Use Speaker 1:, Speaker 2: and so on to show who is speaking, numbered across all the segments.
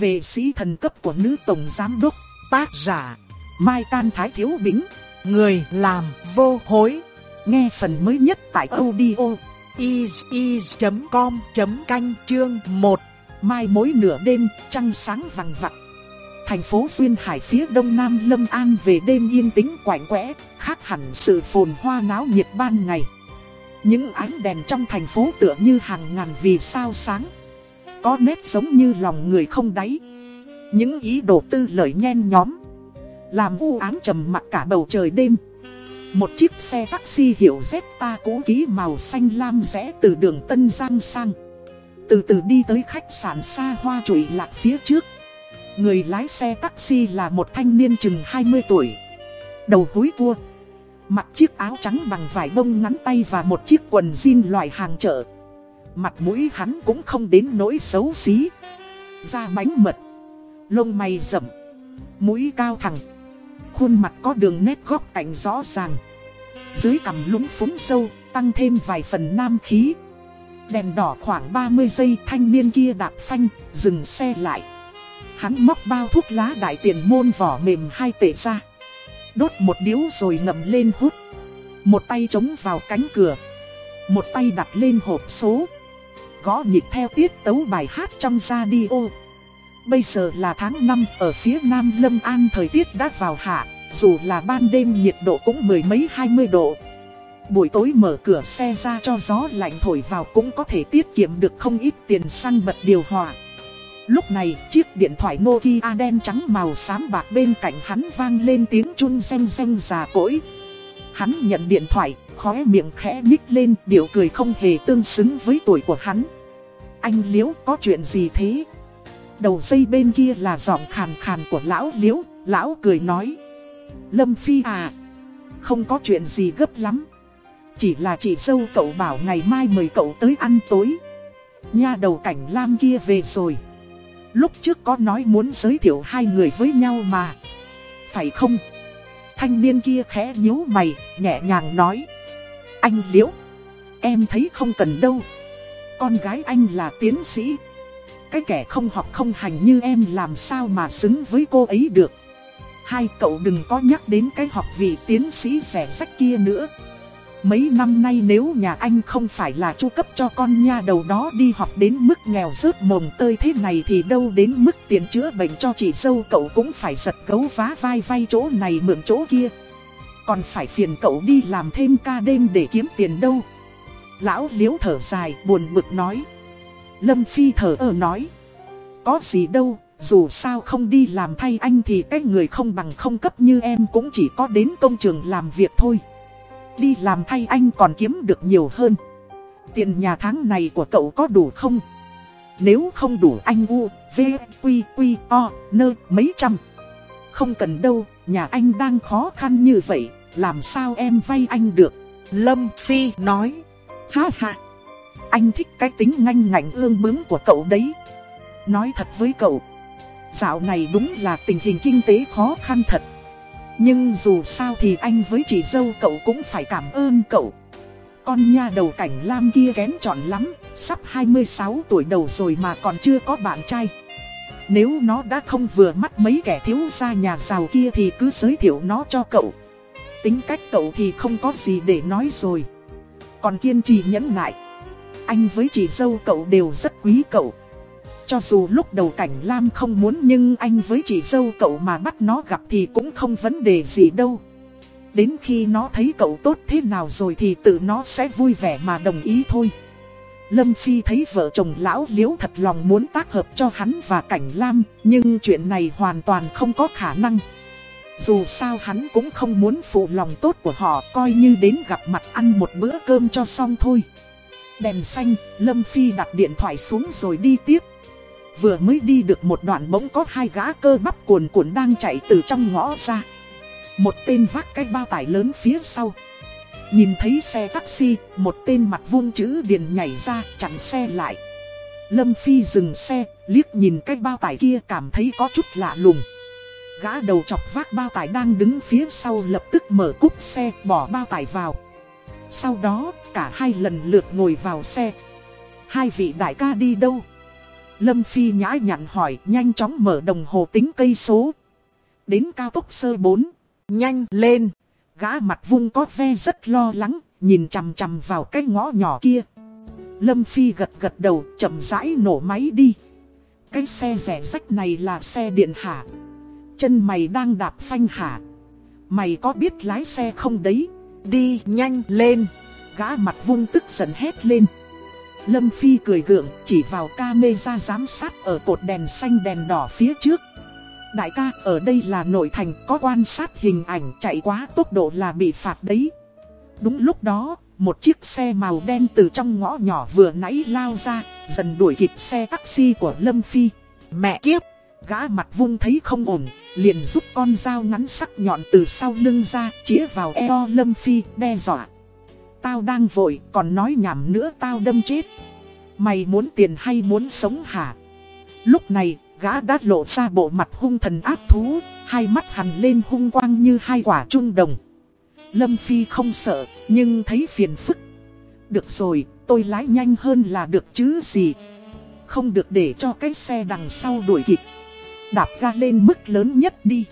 Speaker 1: về sĩ thần cấp của nữ tổng giám đốc, tác giả, Mai Can Thái Thiếu Bính, người làm vô hối. Nghe phần mới nhất tại audio is.com.canh chương 1. Mai mối nửa đêm, trăng sáng vằng vặc. Thành phố Duyên Hải phía đông nam Lâm An về đêm yên tĩnh quạnh quẽ, khác hẳn sự phồn hoa náo nhiệt ban ngày. Những ánh đèn trong thành phố tựa như hàng ngàn vì sao sáng. Có nét giống như lòng người không đáy. Những ý đồ tư lợi nhen nhóm. Làm u ám trầm mặc cả bầu trời đêm. Một chiếc xe taxi hiệu Zeta cũ kỹ màu xanh lam rẽ từ đường Tân Giang sang. Từ từ đi tới khách sạn xa hoa trụi lạc phía trước. Người lái xe taxi là một thanh niên chừng 20 tuổi. Đầu húi vua Mặc chiếc áo trắng bằng vải bông ngắn tay và một chiếc quần jean loại hàng chợ. Mặt mũi hắn cũng không đến nỗi xấu xí. Da bánh mật. Lông mày rậm. Mũi cao thẳng. Khuôn mặt có đường nét góc cạnh rõ ràng. Dưới cằm lúng phúng sâu, tăng thêm vài phần nam khí. Đèn đỏ khoảng 30 giây thanh niên kia đạp phanh, dừng xe lại. Hắn móc bao thuốc lá đại tiền môn vỏ mềm hai tệ ra. Đốt một điếu rồi ngậm lên hút. Một tay chống vào cánh cửa. Một tay đặt lên hộp số. Gõ nhịp theo tiết tấu bài hát trong radio. Bây giờ là tháng 5 ở phía nam Lâm An thời tiết đã vào hạ. Dù là ban đêm nhiệt độ cũng mười mấy hai mươi độ. Buổi tối mở cửa xe ra cho gió lạnh thổi vào cũng có thể tiết kiệm được không ít tiền xăng bật điều hòa. Lúc này, chiếc điện thoại Nokia đen trắng màu xám bạc bên cạnh hắn vang lên tiếng chun xanh xanh già cỗi. Hắn nhận điện thoại, khóe miệng khẽ nhích lên, điệu cười không hề tương xứng với tuổi của hắn. Anh Liễu có chuyện gì thế? Đầu dây bên kia là giọng khàn khàn của lão Liễu, lão cười nói. Lâm Phi à, không có chuyện gì gấp lắm. Chỉ là chị dâu cậu bảo ngày mai mời cậu tới ăn tối. Nha đầu cảnh lam kia về rồi. Lúc trước có nói muốn giới thiệu hai người với nhau mà Phải không? Thanh niên kia khẽ nhíu mày, nhẹ nhàng nói. Anh Liễu Em thấy không cần đâu. Con gái anh là tiến sĩ. Cái kẻ không học không hành như em làm sao mà xứng với cô ấy được? Hai cậu đừng có nhắc đến cái học vị tiến sĩ rẻ sách kia nữa. Mấy năm nay nếu nhà anh không phải là chu cấp cho con nha đầu đó đi học đến mức nghèo rớt mồm tơi thế này thì đâu đến mức tiền chữa bệnh cho chị dâu cậu cũng phải giật cấu vá vai vay chỗ này mượn chỗ kia. Còn phải phiền cậu đi làm thêm ca đêm để kiếm tiền đâu. Lão liếu thở dài buồn bực nói. Lâm Phi thở ơ nói. Có gì đâu, dù sao không đi làm thay anh thì cái người không bằng không cấp như em cũng chỉ có đến công trường làm việc thôi đi làm thay anh còn kiếm được nhiều hơn. Tiền nhà tháng này của cậu có đủ không? Nếu không đủ anh U, V, Quy, Quy, O, nơ, mấy trăm. Không cần đâu, nhà anh đang khó khăn như vậy, làm sao em vay anh được? Lâm Phi nói. Ha ha, anh thích cái tính nganh ngạnh ương bướng của cậu đấy. Nói thật với cậu, dạo này đúng là tình hình kinh tế khó khăn thật. Nhưng dù sao thì anh với chị dâu cậu cũng phải cảm ơn cậu. Con nha đầu cảnh lam kia kén chọn lắm, Sắp 26 tuổi đầu rồi mà còn chưa có bạn trai. Nếu nó đã không vừa mắt mấy kẻ thiếu gia nhà giàu kia thì cứ giới thiệu nó cho cậu. Tính cách cậu thì không có gì để nói rồi. Còn kiên trì nhẫn nại. Anh với chị dâu cậu đều rất quý cậu cho dù lúc đầu cảnh Lam không muốn nhưng anh với chị dâu cậu mà bắt nó gặp thì cũng không vấn đề gì đâu. Đến khi nó thấy cậu tốt thế nào rồi thì tự nó sẽ vui vẻ mà đồng ý thôi. Lâm Phi thấy vợ chồng lão liễu thật lòng muốn tác hợp cho hắn và cảnh Lam, nhưng chuyện này hoàn toàn không có khả năng. Dù sao hắn cũng không muốn phụ lòng tốt của họ coi như đến gặp mặt ăn một bữa cơm cho xong thôi. Đèn xanh, Lâm Phi đặt điện thoại xuống rồi đi tiếp. Vừa mới đi được một đoạn bỗng có hai gã cơ bắp cuồn cuộn đang chạy từ trong ngõ ra. Một tên vác cái bao tải lớn phía sau. Nhìn thấy xe taxi, một tên mặt vuông chữ điền nhảy ra chặn xe lại. Lâm Phi dừng xe, liếc nhìn cái bao tải kia cảm thấy có chút lạ lùng. Gã đầu chọc vác bao tải đang đứng phía sau lập tức mở cúp xe bỏ bao tải vào. Sau đó cả hai lần lượt ngồi vào xe. Hai vị đại ca đi đâu? Lâm Phi nhã nhặn hỏi nhanh chóng mở đồng hồ tính cây số. Đến cao tốc sơ 4. Nhanh lên. Gã mặt vung có ve rất lo lắng, nhìn chằm chằm vào cái ngõ nhỏ kia. Lâm Phi gật gật đầu, chậm rãi nổ máy đi. Cái xe rẻ rách này là xe điện hả? Chân mày đang đạp phanh hả? Mày có biết lái xe không đấy? Đi nhanh lên. Gã mặt vung tức giận hét lên. Lâm Phi cười gượng chỉ vào camera giám sát ở cột đèn xanh đèn đỏ phía trước. Đại ca ở đây là nội thành có quan sát hình ảnh chạy quá tốc độ là bị phạt đấy. Đúng lúc đó, một chiếc xe màu đen từ trong ngõ nhỏ vừa nãy lao ra, dần đuổi kịp xe taxi của Lâm Phi. Mẹ kiếp! Gã mặt vung thấy không ổn, liền rút con dao ngắn sắc nhọn từ sau lưng ra, chĩa vào eo Lâm Phi, đe dọa. Tao đang vội, còn nói nhảm nữa tao đâm chết. Mày muốn tiền hay muốn sống hả? Lúc này, gã đã lộ ra bộ mặt hung thần ác thú, hai mắt hằn lên hung quang như hai quả trung đồng. Lâm Phi không sợ, nhưng thấy phiền phức. Được rồi, tôi lái nhanh hơn là được chứ gì. Không được để cho cái xe đằng sau đuổi kịp. Đạp ra lên mức lớn nhất đi.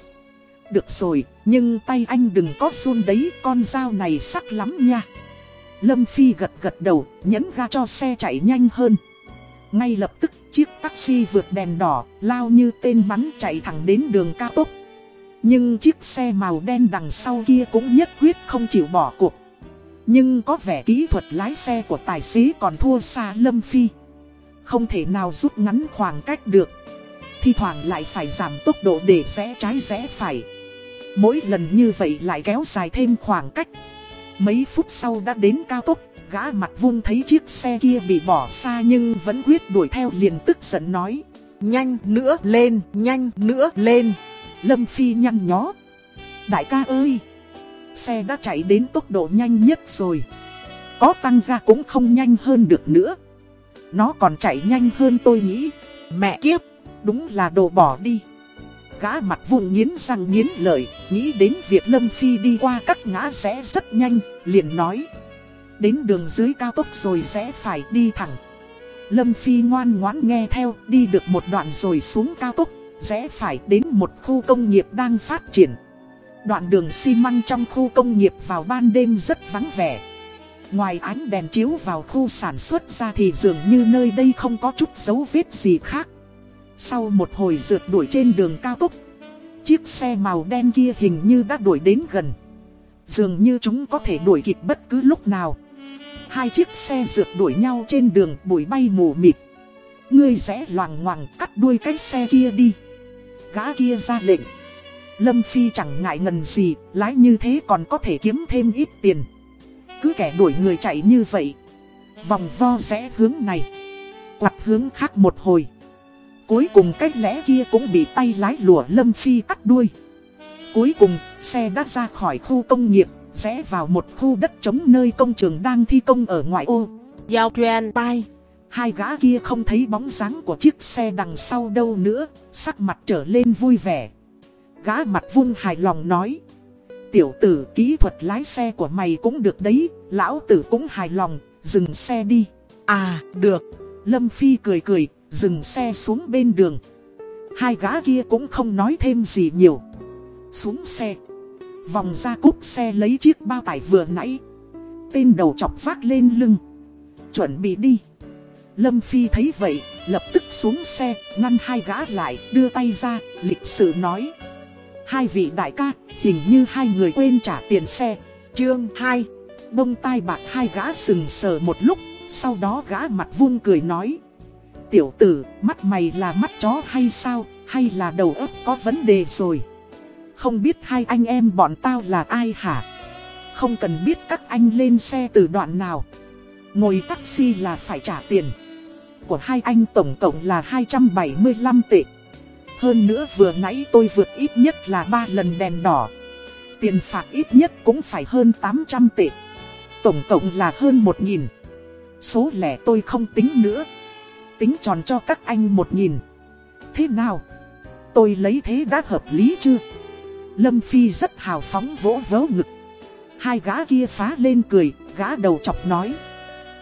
Speaker 1: Được rồi, nhưng tay anh đừng có run đấy, con dao này sắc lắm nha. Lâm Phi gật gật đầu, nhấn ga cho xe chạy nhanh hơn. Ngay lập tức, chiếc taxi vượt đèn đỏ, lao như tên bắn chạy thẳng đến đường cao tốc. Nhưng chiếc xe màu đen đằng sau kia cũng nhất quyết không chịu bỏ cuộc. Nhưng có vẻ kỹ thuật lái xe của tài xế còn thua xa Lâm Phi. Không thể nào rút ngắn khoảng cách được. Thi thoảng lại phải giảm tốc độ để rẽ trái rẽ phải. Mỗi lần như vậy lại kéo dài thêm khoảng cách. Mấy phút sau đã đến cao tốc, gã mặt vung thấy chiếc xe kia bị bỏ xa nhưng vẫn quyết đuổi theo liền tức giận nói. Nhanh nữa lên, nhanh nữa lên. Lâm Phi nhăn nhó. Đại ca ơi! Xe đã chạy đến tốc độ nhanh nhất rồi. Có tăng ra cũng không nhanh hơn được nữa. Nó còn chạy nhanh hơn tôi nghĩ. Mẹ kiếp! Đúng là đồ bỏ đi. Gã mặt vùng nghiến răng nghiến lợi, nghĩ đến việc Lâm Phi đi qua các ngã rẽ rất nhanh, liền nói. Đến đường dưới cao tốc rồi sẽ phải đi thẳng. Lâm Phi ngoan ngoãn nghe theo, đi được một đoạn rồi xuống cao tốc, rẽ phải đến một khu công nghiệp đang phát triển. Đoạn đường xi măng trong khu công nghiệp vào ban đêm rất vắng vẻ. Ngoài ánh đèn chiếu vào khu sản xuất ra thì dường như nơi đây không có chút dấu vết gì khác. Sau một hồi rượt đuổi trên đường cao tốc, chiếc xe màu đen kia hình như đã đuổi đến gần. Dường như chúng có thể đuổi kịp bất cứ lúc nào. Hai chiếc xe rượt đuổi nhau trên đường bụi bay mù mịt. Ngươi rẽ loằng ngoằng cắt đuôi cái xe kia đi. Gã kia ra lệnh. Lâm Phi chẳng ngại ngần gì, lái như thế còn có thể kiếm thêm ít tiền. Cứ kẻ đuổi người chạy như vậy. Vòng vo rẽ hướng này. Quặt hướng khác một hồi. Cuối cùng cách lẽ kia cũng bị tay lái lùa Lâm Phi cắt đuôi. Cuối cùng, xe đã ra khỏi khu công nghiệp, rẽ vào một khu đất trống nơi công trường đang thi công ở ngoại ô. Giao truyền tai. Hai gã kia không thấy bóng dáng của chiếc xe đằng sau đâu nữa, sắc mặt trở lên vui vẻ. Gã mặt vung hài lòng nói. Tiểu tử kỹ thuật lái xe của mày cũng được đấy, lão tử cũng hài lòng, dừng xe đi. À, được. Lâm Phi cười cười, dừng xe xuống bên đường. Hai gã kia cũng không nói thêm gì nhiều. Xuống xe. Vòng ra cúp xe lấy chiếc bao tải vừa nãy. Tên đầu chọc vác lên lưng. Chuẩn bị đi. Lâm Phi thấy vậy, lập tức xuống xe, ngăn hai gã lại, đưa tay ra, lịch sự nói. Hai vị đại ca, hình như hai người quên trả tiền xe. Chương 2, bông tai bạc hai gã sừng sờ một lúc, sau đó gã mặt vung cười nói. Tiểu tử, mắt mày là mắt chó hay sao, hay là đầu óc có vấn đề rồi? Không biết hai anh em bọn tao là ai hả? Không cần biết các anh lên xe từ đoạn nào. Ngồi taxi là phải trả tiền. Của hai anh tổng cộng là 275 tệ. Hơn nữa vừa nãy tôi vượt ít nhất là 3 lần đèn đỏ. Tiền phạt ít nhất cũng phải hơn 800 tệ. Tổng cộng là hơn 1.000. Số lẻ tôi không tính nữa. Tính tròn cho các anh 1.000. Thế nào? Tôi lấy thế đã hợp lý chưa? Lâm Phi rất hào phóng vỗ vớ ngực. Hai gã kia phá lên cười, gã đầu chọc nói.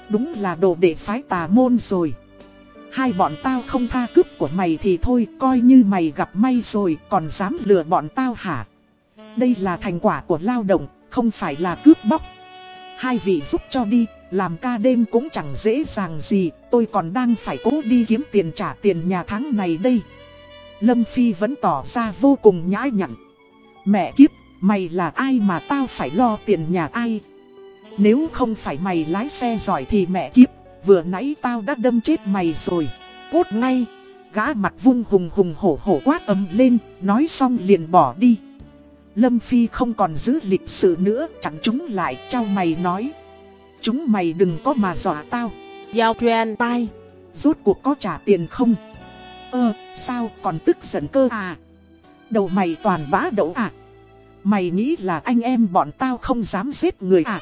Speaker 1: Đúng là đồ đệ phái tà môn rồi. Hai bọn tao không tha cướp của mày thì thôi, coi như mày gặp may rồi, còn dám lừa bọn tao hả? Đây là thành quả của lao động, không phải là cướp bóc. Hai vị giúp cho đi, làm ca đêm cũng chẳng dễ dàng gì, tôi còn đang phải cố đi kiếm tiền trả tiền nhà tháng này đây. Lâm Phi vẫn tỏ ra vô cùng nhã nhặn. Mẹ kiếp, mày là ai mà tao phải lo tiền nhà ai? Nếu không phải mày lái xe giỏi thì mẹ kiếp, vừa nãy tao đã đâm chết mày rồi. Cút ngay, gã mặt vung hùng hùng hổ hổ quát ầm lên, nói xong liền bỏ đi. Lâm Phi không còn giữ lịch sự nữa, chẳng chúng lại, trao mày nói. Chúng mày đừng có mà dọa tao.
Speaker 2: Giao truyền tai.
Speaker 1: Rốt cuộc có trả tiền không? Ơ, sao còn tức giận cơ à? Đầu mày toàn bá đậu à? Mày nghĩ là anh em bọn tao không dám giết người à?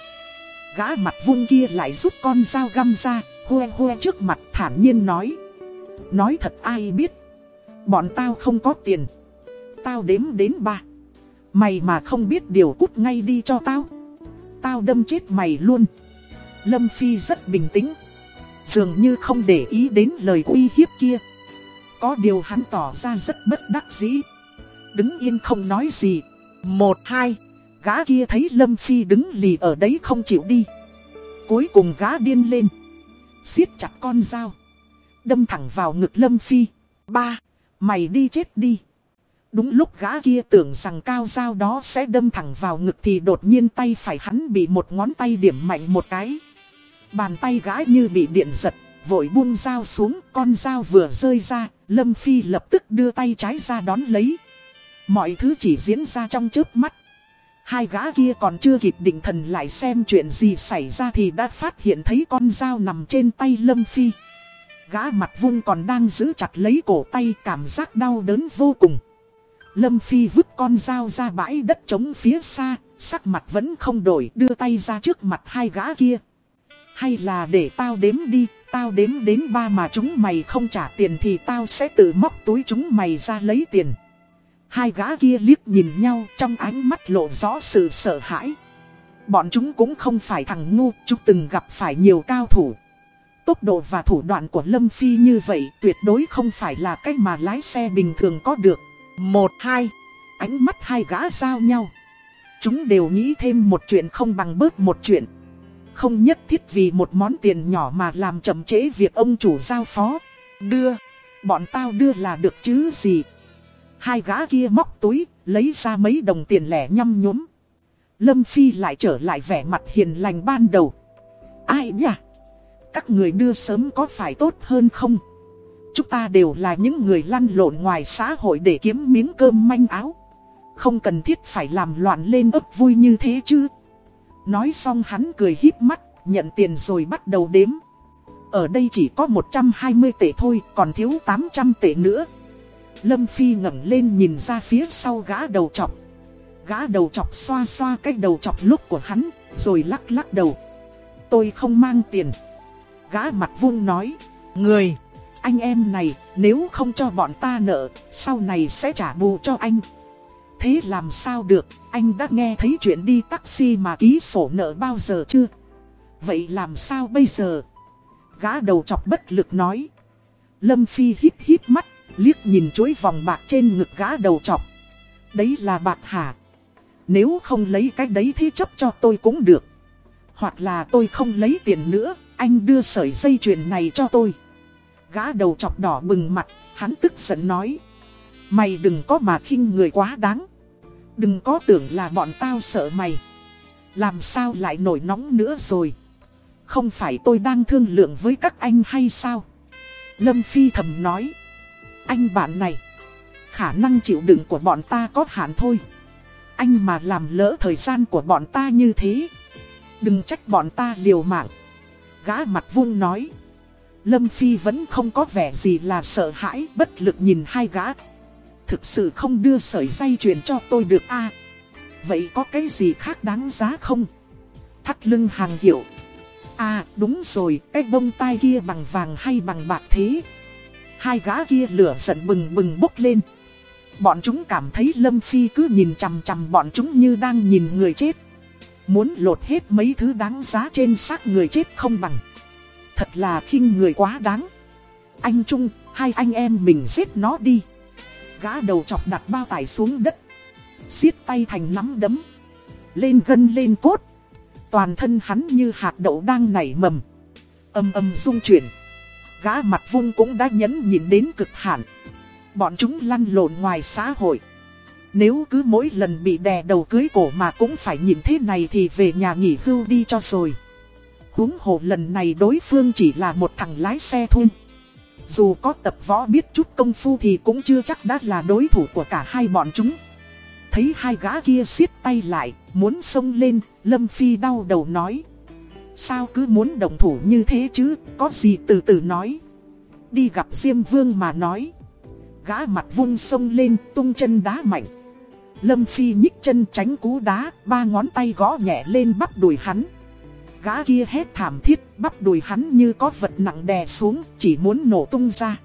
Speaker 1: Gã mặt vung kia lại rút con dao găm ra, hue hue trước mặt thản nhiên nói. Nói thật ai biết. Bọn tao không có tiền. Tao đếm đến ba. Mày mà không biết điều cút ngay đi cho tao. Tao đâm chết mày luôn. Lâm Phi rất bình tĩnh. Dường như không để ý đến lời uy hiếp kia. Có điều hắn tỏ ra rất bất đắc dĩ. Đứng yên không nói gì. Một, hai. Gã kia thấy Lâm Phi đứng lì ở đấy không chịu đi. Cuối cùng gã điên lên. siết chặt con dao. Đâm thẳng vào ngực Lâm Phi. Ba. Mày đi chết đi. Đúng lúc gã kia tưởng rằng cao dao đó sẽ đâm thẳng vào ngực thì đột nhiên tay phải hắn bị một ngón tay điểm mạnh một cái. Bàn tay gã như bị điện giật, vội buông dao xuống, con dao vừa rơi ra, Lâm Phi lập tức đưa tay trái ra đón lấy. Mọi thứ chỉ diễn ra trong chớp mắt. Hai gã kia còn chưa kịp định thần lại xem chuyện gì xảy ra thì đã phát hiện thấy con dao nằm trên tay Lâm Phi. Gã mặt vung còn đang giữ chặt lấy cổ tay cảm giác đau đớn vô cùng. Lâm Phi vứt con dao ra bãi đất trống phía xa, sắc mặt vẫn không đổi đưa tay ra trước mặt hai gã kia. Hay là để tao đếm đi, tao đếm đến ba mà chúng mày không trả tiền thì tao sẽ tự móc túi chúng mày ra lấy tiền. Hai gã kia liếc nhìn nhau trong ánh mắt lộ rõ sự sợ hãi. Bọn chúng cũng không phải thằng ngu, chúng từng gặp phải nhiều cao thủ. Tốc độ và thủ đoạn của Lâm Phi như vậy tuyệt đối không phải là cách mà lái xe bình thường có được. Một, hai, ánh mắt hai gã giao nhau. Chúng đều nghĩ thêm một chuyện không bằng bớt một chuyện. Không nhất thiết vì một món tiền nhỏ mà làm chậm trễ việc ông chủ giao phó. Đưa, bọn tao đưa là được chứ gì. Hai gã kia móc túi, lấy ra mấy đồng tiền lẻ nhăm nhúm. Lâm Phi lại trở lại vẻ mặt hiền lành ban đầu. Ai nhỉ? Các người đưa sớm có phải tốt hơn không? Chúng ta đều là những người lăn lộn ngoài xã hội để kiếm miếng cơm manh áo. Không cần thiết phải làm loạn lên ấp vui như thế chứ. Nói xong hắn cười híp mắt, nhận tiền rồi bắt đầu đếm. Ở đây chỉ có 120 tệ thôi, còn thiếu 800 tệ nữa. Lâm Phi ngẩng lên nhìn ra phía sau gã đầu chọc. Gã đầu chọc xoa xoa cái đầu chọc lúc của hắn, rồi lắc lắc đầu. Tôi không mang tiền. Gã mặt vuông nói, người, anh em này, nếu không cho bọn ta nợ, sau này sẽ trả bù cho anh. Thế làm sao được, anh đã nghe thấy chuyện đi taxi mà ký sổ nợ bao giờ chưa? Vậy làm sao bây giờ? Gã đầu chọc bất lực nói. Lâm Phi hít hít mắt, liếc nhìn chuối vòng bạc trên ngực gã đầu chọc. Đấy là bạc hả? Nếu không lấy cái đấy thì chấp cho tôi cũng được. Hoặc là tôi không lấy tiền nữa, anh đưa sợi dây chuyền này cho tôi. Gã đầu chọc đỏ bừng mặt, hắn tức giận nói. Mày đừng có mà khinh người quá đáng. Đừng có tưởng là bọn tao sợ mày. Làm sao lại nổi nóng nữa rồi. Không phải tôi đang thương lượng với các anh hay sao? Lâm Phi thầm nói. Anh bạn này. Khả năng chịu đựng của bọn ta có hạn thôi. Anh mà làm lỡ thời gian của bọn ta như thế. Đừng trách bọn ta liều mạng. Gã mặt vung nói. Lâm Phi vẫn không có vẻ gì là sợ hãi bất lực nhìn hai gã thực sự không đưa sợi dây chuyền cho tôi được a Vậy có cái gì khác đáng giá không? Thắt lưng hàng hiệu. À đúng rồi, cái bông tai kia bằng vàng hay bằng bạc thế? Hai gã kia lửa giận bừng bừng bốc lên. Bọn chúng cảm thấy Lâm Phi cứ nhìn chằm chằm bọn chúng như đang nhìn người chết. Muốn lột hết mấy thứ đáng giá trên xác người chết không bằng. Thật là khinh người quá đáng. anh Trung, hai anh em mình giết nó đi. Gã đầu chọc đặt bao tải xuống đất. siết tay thành nắm đấm. Lên gân lên cốt. Toàn thân hắn như hạt đậu đang nảy mầm. Âm âm rung chuyển. Gã mặt vung cũng đã nhẫn nhìn đến cực hạn. Bọn chúng lăn lộn ngoài xã hội. Nếu cứ mỗi lần bị đè đầu cưới cổ mà cũng phải nhìn thế này thì về nhà nghỉ hưu đi cho rồi. Húng hồ lần này đối phương chỉ là một thằng lái xe thôi. Dù có tập võ biết chút công phu thì cũng chưa chắc đã là đối thủ của cả hai bọn chúng. Thấy hai gã kia siết tay lại, muốn xông lên, Lâm Phi đau đầu nói. Sao cứ muốn đồng thủ như thế chứ, có gì từ từ nói. Đi gặp Diêm Vương mà nói. Gã mặt vung sông lên, tung chân đá mạnh. Lâm Phi nhích chân tránh cú đá, ba ngón tay gõ nhẹ lên bắt đùi hắn. Gã kia hét thảm thiết, bắp đùi hắn như có vật nặng đè xuống, chỉ muốn nổ tung ra.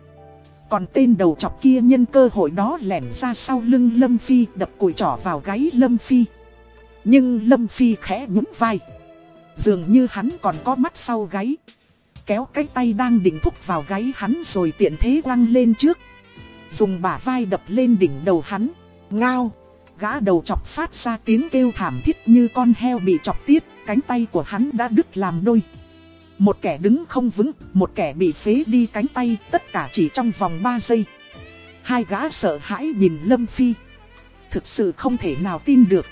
Speaker 1: Còn tên đầu chọc kia nhân cơ hội đó lẻn ra sau lưng Lâm Phi đập cùi trỏ vào gáy Lâm Phi. Nhưng Lâm Phi khẽ nhún vai. Dường như hắn còn có mắt sau gáy. Kéo cái tay đang định thúc vào gáy hắn rồi tiện thế quăng lên trước. Dùng bả vai đập lên đỉnh đầu hắn. Ngao. Gã đầu chọc phát ra tiếng kêu thảm thiết như con heo bị chọc tiết. Cánh tay của hắn đã đứt làm đôi. Một kẻ đứng không vững, một kẻ bị phế đi cánh tay, tất cả chỉ trong vòng 3 giây. Hai gã sợ hãi nhìn Lâm Phi. Thực sự không thể nào tin được.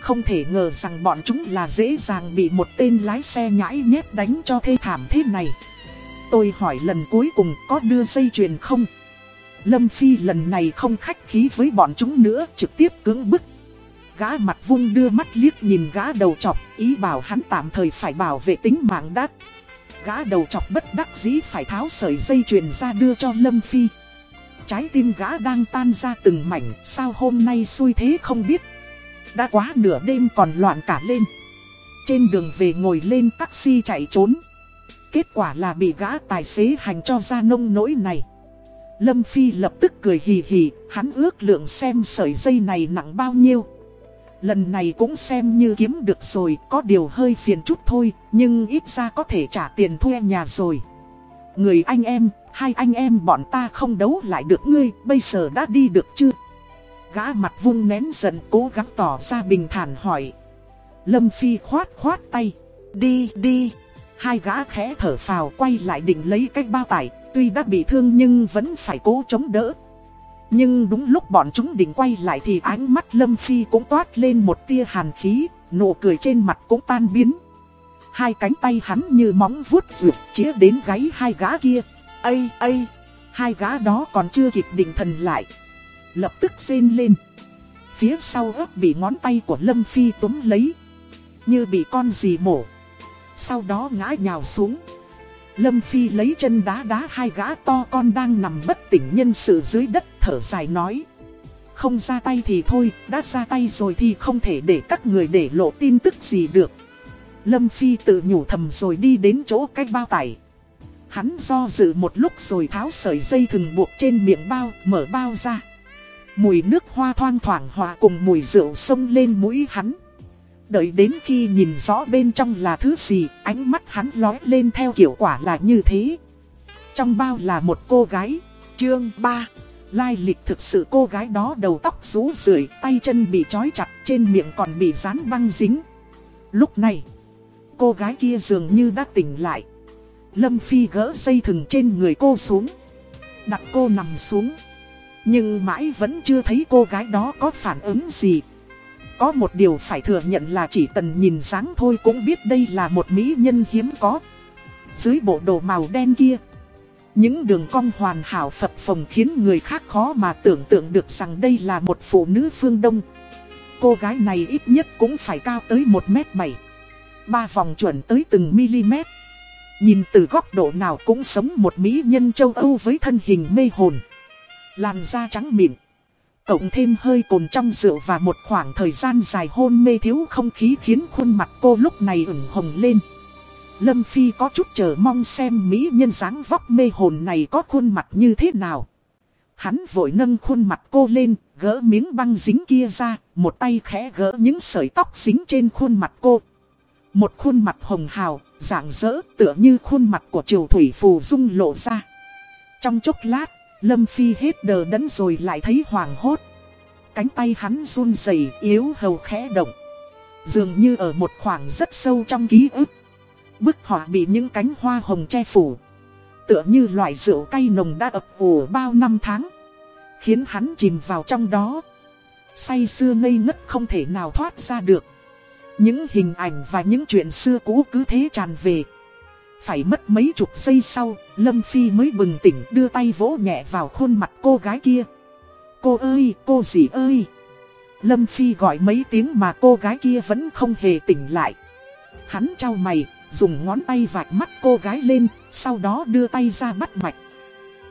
Speaker 1: Không thể ngờ rằng bọn chúng là dễ dàng bị một tên lái xe nhãi nhét đánh cho thê thảm thế này. Tôi hỏi lần cuối cùng có đưa dây chuyền không? Lâm Phi lần này không khách khí với bọn chúng nữa, trực tiếp cưỡng bức. Gã mặt vung đưa mắt liếc nhìn gã đầu chọc, ý bảo hắn tạm thời phải bảo vệ tính mạng đắt. Gã đầu chọc bất đắc dĩ phải tháo sợi dây chuyền ra đưa cho Lâm Phi. Trái tim gã đang tan ra từng mảnh, sao hôm nay xui thế không biết. Đã quá nửa đêm còn loạn cả lên. Trên đường về ngồi lên taxi chạy trốn. Kết quả là bị gã tài xế hành cho ra nông nỗi này. Lâm Phi lập tức cười hì hì, hắn ước lượng xem sợi dây này nặng bao nhiêu. Lần này cũng xem như kiếm được rồi, có điều hơi phiền chút thôi, nhưng ít ra có thể trả tiền thuê nhà rồi. Người anh em, hai anh em bọn ta không đấu lại được ngươi, bây giờ đã đi được chưa? Gã mặt vung nén giận cố gắng tỏ ra bình thản hỏi. Lâm Phi khoát khoát tay. Đi, đi. Hai gã khẽ thở phào quay lại định lấy cách bao tải, tuy đã bị thương nhưng vẫn phải cố chống đỡ. Nhưng đúng lúc bọn chúng định quay lại thì ánh mắt Lâm Phi cũng toát lên một tia hàn khí, nụ cười trên mặt cũng tan biến. Hai cánh tay hắn như móng vuốt vượt chĩa đến gáy hai gã kia. Ây, Ây, hai gã đó còn chưa kịp định thần lại. Lập tức rên lên. Phía sau ớt bị ngón tay của Lâm Phi túm lấy. Như bị con gì mổ. Sau đó ngã nhào xuống. Lâm Phi lấy chân đá đá hai gã to con đang nằm bất tỉnh nhân sự dưới đất thở dài nói. Không ra tay thì thôi, đã ra tay rồi thì không thể để các người để lộ tin tức gì được. Lâm Phi tự nhủ thầm rồi đi đến chỗ cách bao tải. Hắn do dự một lúc rồi tháo sợi dây thừng buộc trên miệng bao, mở bao ra. Mùi nước hoa thoang thoảng hòa cùng mùi rượu sông lên mũi hắn. Đợi đến khi nhìn rõ bên trong là thứ gì, ánh mắt hắn lói lên theo kiểu quả là như thế. Trong bao là một cô gái, chương 3. Lai lịch thực sự cô gái đó đầu tóc rú rượi, tay chân bị trói chặt, trên miệng còn bị dán băng dính. Lúc này, cô gái kia dường như đã tỉnh lại. Lâm Phi gỡ dây thừng trên người cô xuống. Đặt cô nằm xuống. Nhưng mãi vẫn chưa thấy cô gái đó có phản ứng gì. Có một điều phải thừa nhận là chỉ tần nhìn dáng thôi cũng biết đây là một mỹ nhân hiếm có. Dưới bộ đồ màu đen kia, những đường cong hoàn hảo phập phồng khiến người khác khó mà tưởng tượng được rằng đây là một phụ nữ phương Đông. Cô gái này ít nhất cũng phải cao tới 1m7. Ba vòng chuẩn tới từng mm. Nhìn từ góc độ nào cũng sống một mỹ nhân châu Âu với thân hình mê hồn. Làn da trắng mịn. Cộng thêm hơi cồn trong rượu và một khoảng thời gian dài hôn mê thiếu không khí khiến khuôn mặt cô lúc này ửng hồng lên. Lâm Phi có chút chờ mong xem mỹ nhân dáng vóc mê hồn này có khuôn mặt như thế nào. Hắn vội nâng khuôn mặt cô lên, gỡ miếng băng dính kia ra, một tay khẽ gỡ những sợi tóc dính trên khuôn mặt cô. Một khuôn mặt hồng hào, dạng dỡ tựa như khuôn mặt của triều thủy phù dung lộ ra. Trong chốc lát, Lâm Phi hết đờ đẫn rồi lại thấy hoảng hốt. Cánh tay hắn run rẩy, yếu hầu khẽ động. Dường như ở một khoảng rất sâu trong ký ức. Bức họa bị những cánh hoa hồng che phủ. Tựa như loại rượu cay nồng đã ập ủ bao năm tháng. Khiến hắn chìm vào trong đó. Say xưa ngây ngất không thể nào thoát ra được. Những hình ảnh và những chuyện xưa cũ cứ thế tràn về. Phải mất mấy chục giây sau, Lâm Phi mới bừng tỉnh đưa tay vỗ nhẹ vào khuôn mặt cô gái kia. Cô ơi, cô gì ơi. Lâm Phi gọi mấy tiếng mà cô gái kia vẫn không hề tỉnh lại. Hắn trao mày, dùng ngón tay vạch mắt cô gái lên, sau đó đưa tay ra bắt mạch.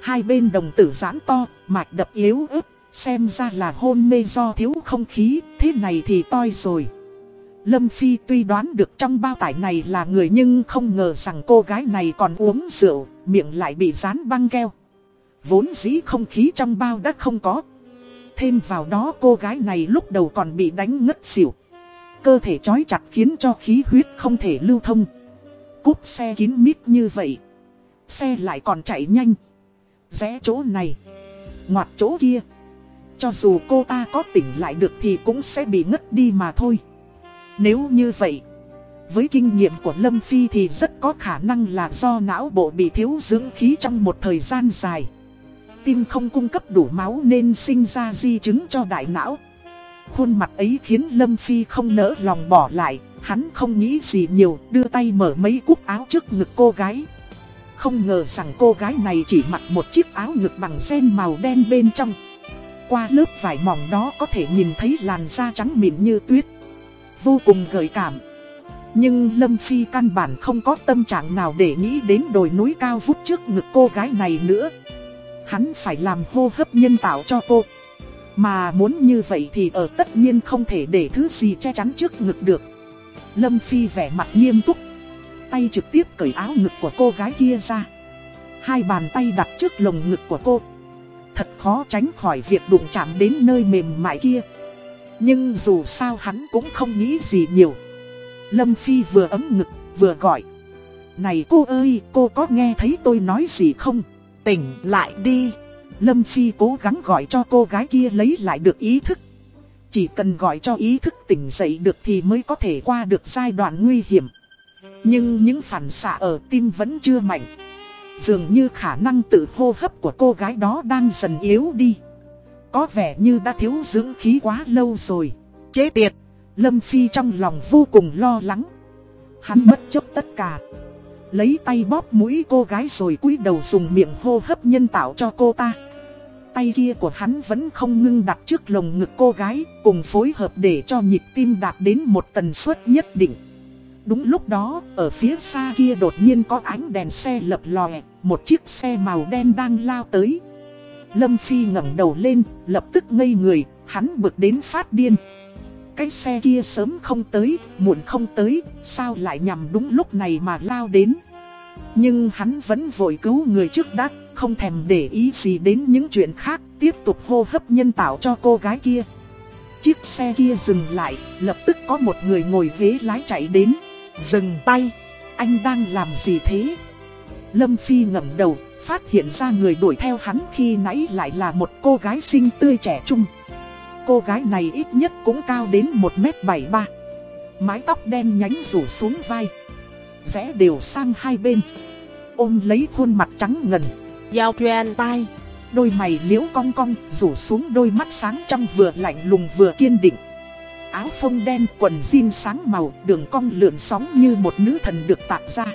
Speaker 1: Hai bên đồng tử giãn to, mạch đập yếu ớt, xem ra là hôn mê do thiếu không khí, thế này thì toi rồi. Lâm Phi tuy đoán được trong bao tải này là người nhưng không ngờ rằng cô gái này còn uống rượu, miệng lại bị dán băng keo. Vốn dĩ không khí trong bao đã không có. Thêm vào đó cô gái này lúc đầu còn bị đánh ngất xỉu. Cơ thể trói chặt khiến cho khí huyết không thể lưu thông. Cúp xe kín mít như vậy. Xe lại còn chạy nhanh. Rẽ chỗ này. Ngoặt chỗ kia. Cho dù cô ta có tỉnh lại được thì cũng sẽ bị ngất đi mà thôi. Nếu như vậy, với kinh nghiệm của Lâm Phi thì rất có khả năng là do não bộ bị thiếu dưỡng khí trong một thời gian dài. Tim không cung cấp đủ máu nên sinh ra di chứng cho đại não. Khuôn mặt ấy khiến Lâm Phi không nỡ lòng bỏ lại, hắn không nghĩ gì nhiều, đưa tay mở mấy cúc áo trước ngực cô gái. Không ngờ rằng cô gái này chỉ mặc một chiếc áo ngực bằng sen màu đen bên trong. Qua lớp vải mỏng đó có thể nhìn thấy làn da trắng mịn như tuyết vô cùng gợi cảm. Nhưng Lâm Phi căn bản không có tâm trạng nào để nghĩ đến đồi núi cao vút trước ngực cô gái này nữa. Hắn phải làm hô hấp nhân tạo cho cô. Mà muốn như vậy thì ở tất nhiên không thể để thứ gì che chắn trước ngực được. Lâm Phi vẻ mặt nghiêm túc. Tay trực tiếp cởi áo ngực của cô gái kia ra. Hai bàn tay đặt trước lồng ngực của cô. Thật khó tránh khỏi việc đụng chạm đến nơi mềm mại kia. Nhưng dù sao hắn cũng không nghĩ gì nhiều. Lâm Phi vừa ấm ngực, vừa gọi. Này cô ơi, cô có nghe thấy tôi nói gì không? Tỉnh lại đi. Lâm Phi cố gắng gọi cho cô gái kia lấy lại được ý thức. Chỉ cần gọi cho ý thức tỉnh dậy được thì mới có thể qua được giai đoạn nguy hiểm. Nhưng những phản xạ ở tim vẫn chưa mạnh. Dường như khả năng tự hô hấp của cô gái đó đang dần yếu đi có vẻ như đã thiếu dưỡng khí quá lâu rồi. Chế tiệt, Lâm Phi trong lòng vô cùng lo lắng. Hắn bất chấp tất cả. Lấy tay bóp mũi cô gái rồi cúi đầu dùng miệng hô hấp nhân tạo cho cô ta. Tay kia của hắn vẫn không ngưng đặt trước lồng ngực cô gái, cùng phối hợp để cho nhịp tim đạt đến một tần suất nhất định. Đúng lúc đó, ở phía xa kia đột nhiên có ánh đèn xe lập lòe, một chiếc xe màu đen đang lao tới. Lâm Phi ngẩng đầu lên, lập tức ngây người, hắn bực đến phát điên. Cái xe kia sớm không tới, muộn không tới, sao lại nhằm đúng lúc này mà lao đến. Nhưng hắn vẫn vội cứu người trước đã, không thèm để ý gì đến những chuyện khác, tiếp tục hô hấp nhân tạo cho cô gái kia. Chiếc xe kia dừng lại, lập tức có một người ngồi ghế lái chạy đến. Dừng tay, anh đang làm gì thế? Lâm Phi ngẩng đầu, Phát hiện ra người đuổi theo hắn khi nãy lại là một cô gái xinh tươi trẻ trung. Cô gái này ít nhất cũng cao đến 1m73 Mái tóc đen nhánh rủ xuống vai. Rẽ đều sang hai bên. Ôm lấy khuôn mặt trắng ngần. Giao truyền tai Đôi mày liễu cong cong rủ xuống đôi mắt sáng trong vừa lạnh lùng vừa kiên định. Áo phông đen quần jean sáng màu đường cong lượn sóng như một nữ thần được tạc ra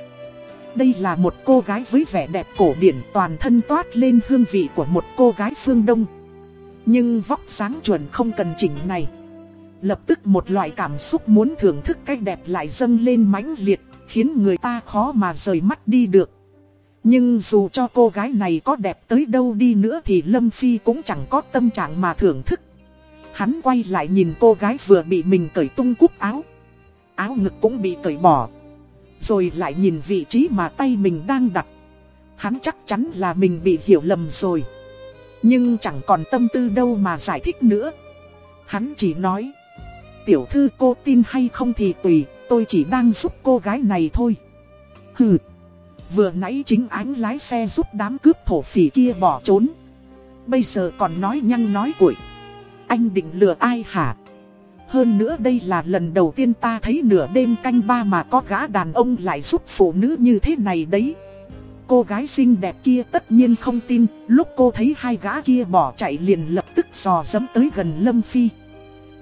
Speaker 1: đây là một cô gái với vẻ đẹp cổ điển toàn thân toát lên hương vị của một cô gái phương Đông. Nhưng vóc sáng chuẩn không cần chỉnh này. Lập tức một loại cảm xúc muốn thưởng thức cái đẹp lại dâng lên mãnh liệt, khiến người ta khó mà rời mắt đi được. Nhưng dù cho cô gái này có đẹp tới đâu đi nữa thì Lâm Phi cũng chẳng có tâm trạng mà thưởng thức. Hắn quay lại nhìn cô gái vừa bị mình cởi tung cúc áo. Áo ngực cũng bị cởi bỏ. Rồi lại nhìn vị trí mà tay mình đang đặt. Hắn chắc chắn là mình bị hiểu lầm rồi. Nhưng chẳng còn tâm tư đâu mà giải thích nữa. Hắn chỉ nói, Tiểu thư, cô tin hay không thì tùy, Tôi chỉ đang giúp cô gái này thôi. Hừ, Vừa nãy chính ánh lái xe giúp đám cướp thổ phỉ kia bỏ trốn. Bây giờ còn nói nhăng nói cuội. Anh định lừa ai hả? Hơn nữa đây là lần đầu tiên ta thấy nửa đêm canh ba mà có gã đàn ông lại giúp phụ nữ như thế này đấy. Cô gái xinh đẹp kia tất nhiên không tin, Lúc cô thấy hai gã kia bỏ chạy liền lập tức dò dẫm tới gần Lâm Phi.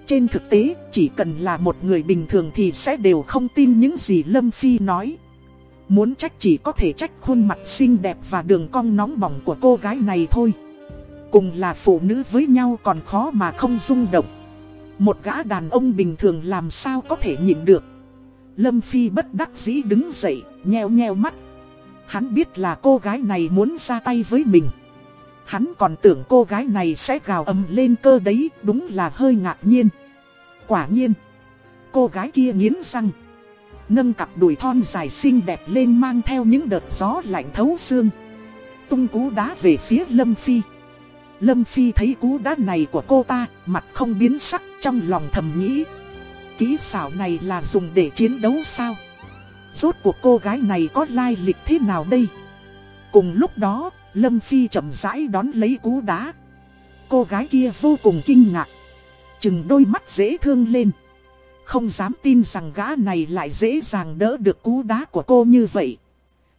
Speaker 1: Trên thực tế, chỉ cần là một người bình thường thì sẽ đều không tin những gì Lâm Phi nói. Muốn trách chỉ có thể trách khuôn mặt xinh đẹp và đường cong nóng bỏng của cô gái này thôi. Cùng là phụ nữ với nhau còn khó mà không rung động. Một gã đàn ông bình thường làm sao có thể nhịn được? Lâm Phi bất đắc dĩ đứng dậy, nheo nheo mắt. Hắn biết là cô gái này muốn ra tay với mình. Hắn còn tưởng cô gái này sẽ gào ầm lên cơ đấy Đúng là hơi ngạc nhiên. Quả nhiên Cô gái kia nghiến răng. Nâng cặp đùi thon dài xinh đẹp lên mang theo những đợt gió lạnh thấu xương. Tung cú đá về phía Lâm Phi. Lâm Phi thấy cú đá này của cô ta, Mặt không biến sắc, trong lòng thầm nghĩ. Kỹ xảo này là dùng để chiến đấu sao? Rốt cuộc cô gái này có lai lịch thế nào đây? Cùng lúc đó, Lâm Phi chậm rãi đón lấy cú đá. Cô gái kia vô cùng kinh ngạc. Chừng đôi mắt dễ thương lên. Không dám tin rằng gã này lại dễ dàng đỡ được cú đá của cô như vậy.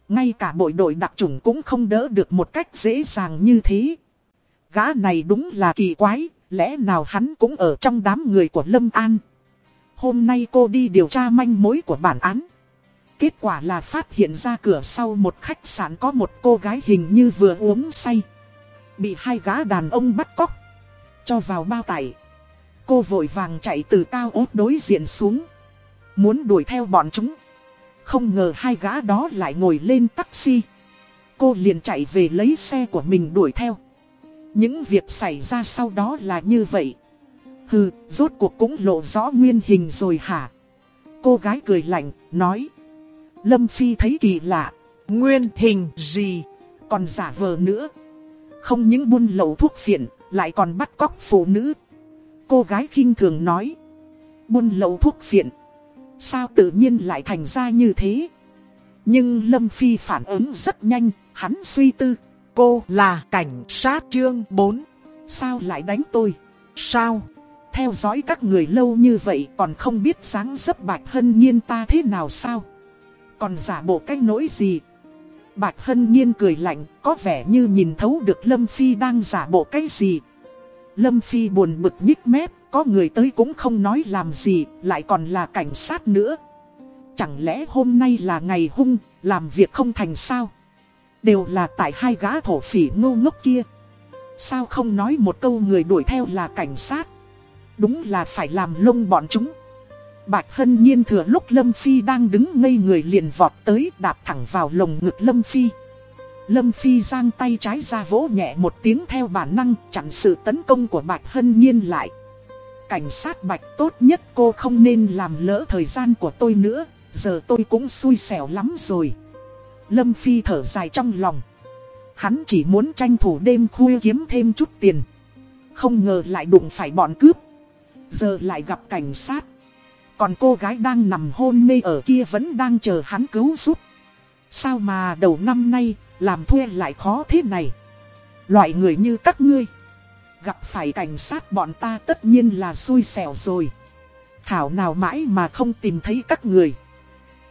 Speaker 1: Ngay cả bộ đội đặc chủng cũng không đỡ được một cách dễ dàng như thế. Gã này đúng là kỳ quái, Lẽ nào hắn cũng ở trong đám người của Lâm An Hôm nay cô đi điều tra manh mối của bản án Kết quả là phát hiện ra cửa sau một khách sạn có một cô gái hình như vừa uống say. Bị hai gã đàn ông bắt cóc. Cho vào bao tải. Cô vội vàng chạy từ cao ốt đối diện xuống. Muốn đuổi theo bọn chúng. Không ngờ hai gã đó lại ngồi lên taxi. Cô liền chạy về lấy xe của mình đuổi theo. Những việc xảy ra sau đó là như vậy. Hừ, rốt cuộc cũng lộ rõ nguyên hình rồi hả? Cô gái cười lạnh, nói. Lâm Phi thấy kỳ lạ, nguyên hình gì, còn giả vờ nữa. Không những buôn lậu thuốc phiện, lại còn bắt cóc phụ nữ. Cô gái khinh thường nói, buôn lậu thuốc phiện, sao tự nhiên lại thành ra như thế? Nhưng Lâm Phi phản ứng rất nhanh, hắn suy tư, cô là cảnh sát chương 4, sao lại đánh tôi? Sao? Theo dõi các người lâu như vậy còn không biết sáng dấp bạch hân nhiên ta thế nào sao? Còn giả bộ cách nỗi gì? Bạch Hân Nhiên cười lạnh, có vẻ như nhìn thấu được Lâm Phi đang giả bộ cái gì. Lâm Phi buồn bực nhích mép, có người tới cũng không nói làm gì, lại còn là cảnh sát nữa. Chẳng lẽ hôm nay là ngày hung, làm việc không thành sao? Đều là tại hai gã thổ phỉ ngu ngốc kia. Sao không nói một câu người đuổi theo là cảnh sát? Đúng là phải làm lông bọn chúng. Bạch Hân Nhiên thừa lúc Lâm Phi đang đứng ngây người liền vọt tới đạp thẳng vào lồng ngực Lâm Phi. Lâm Phi giang tay trái ra vỗ nhẹ một tiếng theo bản năng chặn sự tấn công của Bạch Hân Nhiên lại. Cảnh sát Bạch tốt nhất cô không nên làm lỡ thời gian của tôi nữa, giờ tôi cũng xui xẻo lắm rồi. Lâm Phi thở dài trong lòng. Hắn chỉ muốn tranh thủ đêm khuya kiếm thêm chút tiền. Không ngờ lại đụng phải bọn cướp. Giờ lại gặp cảnh sát. Còn cô gái đang nằm hôn mê ở kia vẫn đang chờ hắn cứu giúp. Sao mà đầu năm nay, làm thuê lại khó thế này? Loại người như các ngươi, gặp phải cảnh sát bọn ta tất nhiên là xui xẻo rồi. Thảo nào mãi mà không tìm thấy các người.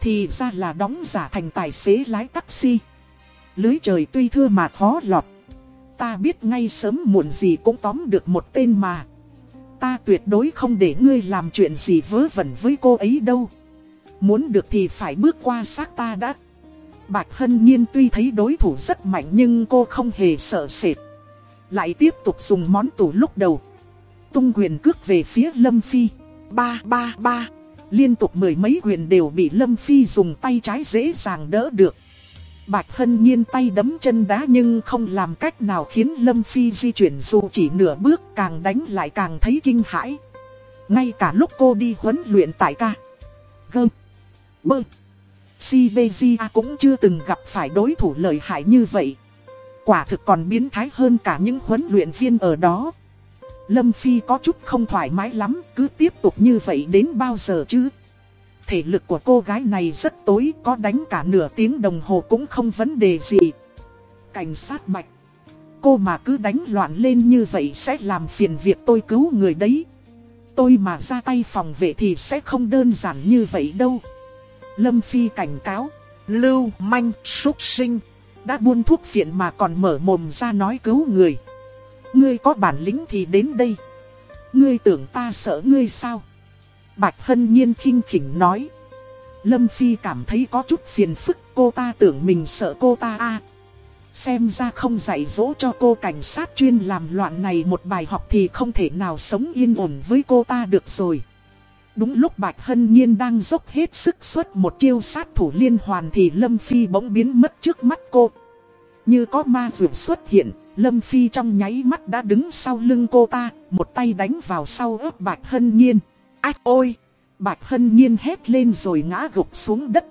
Speaker 1: Thì ra là đóng giả thành tài xế lái taxi. Lưới trời tuy thưa mà khó lọt. Ta biết ngay sớm muộn gì cũng tóm được một tên mà. Ta tuyệt đối không để ngươi làm chuyện gì vớ vẩn với cô ấy đâu. Muốn được thì phải bước qua xác ta đã. Bạch Hân Nhiên tuy thấy đối thủ rất mạnh nhưng cô không hề sợ sệt. Lại tiếp tục dùng món tủ lúc đầu. Tung quyền cước về phía Lâm Phi. Ba ba ba. Liên tục mười mấy quyền đều bị Lâm Phi dùng tay trái dễ dàng đỡ được. Bạch Hân Nhiên tay đấm chân đá nhưng không làm cách nào khiến Lâm Phi di chuyển dù chỉ nửa bước càng đánh lại càng thấy kinh hãi. Ngay cả lúc cô đi huấn luyện tại ca. Gơ. Bơ. CBG cũng chưa từng gặp phải đối thủ lợi hại như vậy. Quả thực còn biến thái hơn cả những huấn luyện viên ở đó. Lâm Phi có chút không thoải mái lắm, cứ tiếp tục như vậy đến bao giờ chứ? thể lực của cô gái này rất tối, có đánh cả nửa tiếng đồng hồ cũng không vấn đề gì. Cảnh sát Bạch, cô mà cứ đánh loạn lên như vậy sẽ làm phiền việc tôi cứu người đấy. Tôi mà ra tay phòng vệ thì sẽ không đơn giản như vậy đâu. Lâm Phi cảnh cáo, lưu manh, súc sinh, đã buôn thuốc phiện mà còn mở mồm ra nói cứu người. Ngươi có bản lĩnh thì đến đây. Ngươi tưởng ta sợ ngươi sao? Bạch Hân Nhiên khinh khỉnh nói. Lâm Phi cảm thấy có chút phiền phức cô ta tưởng mình sợ cô ta a Xem ra không dạy dỗ cho cô cảnh sát chuyên làm loạn này một bài học thì không thể nào sống yên ổn với cô ta được rồi. Đúng lúc Bạch Hân Nhiên đang dốc hết sức xuất một chiêu sát thủ liên hoàn thì Lâm Phi bỗng biến mất trước mắt cô. Như có ma vượt xuất hiện, Lâm Phi trong nháy mắt đã đứng sau lưng cô ta, một tay đánh vào sau ớt Bạch Hân Nhiên. Ách ôi! Bạch Hân Nhiên hét lên rồi ngã gục xuống đất.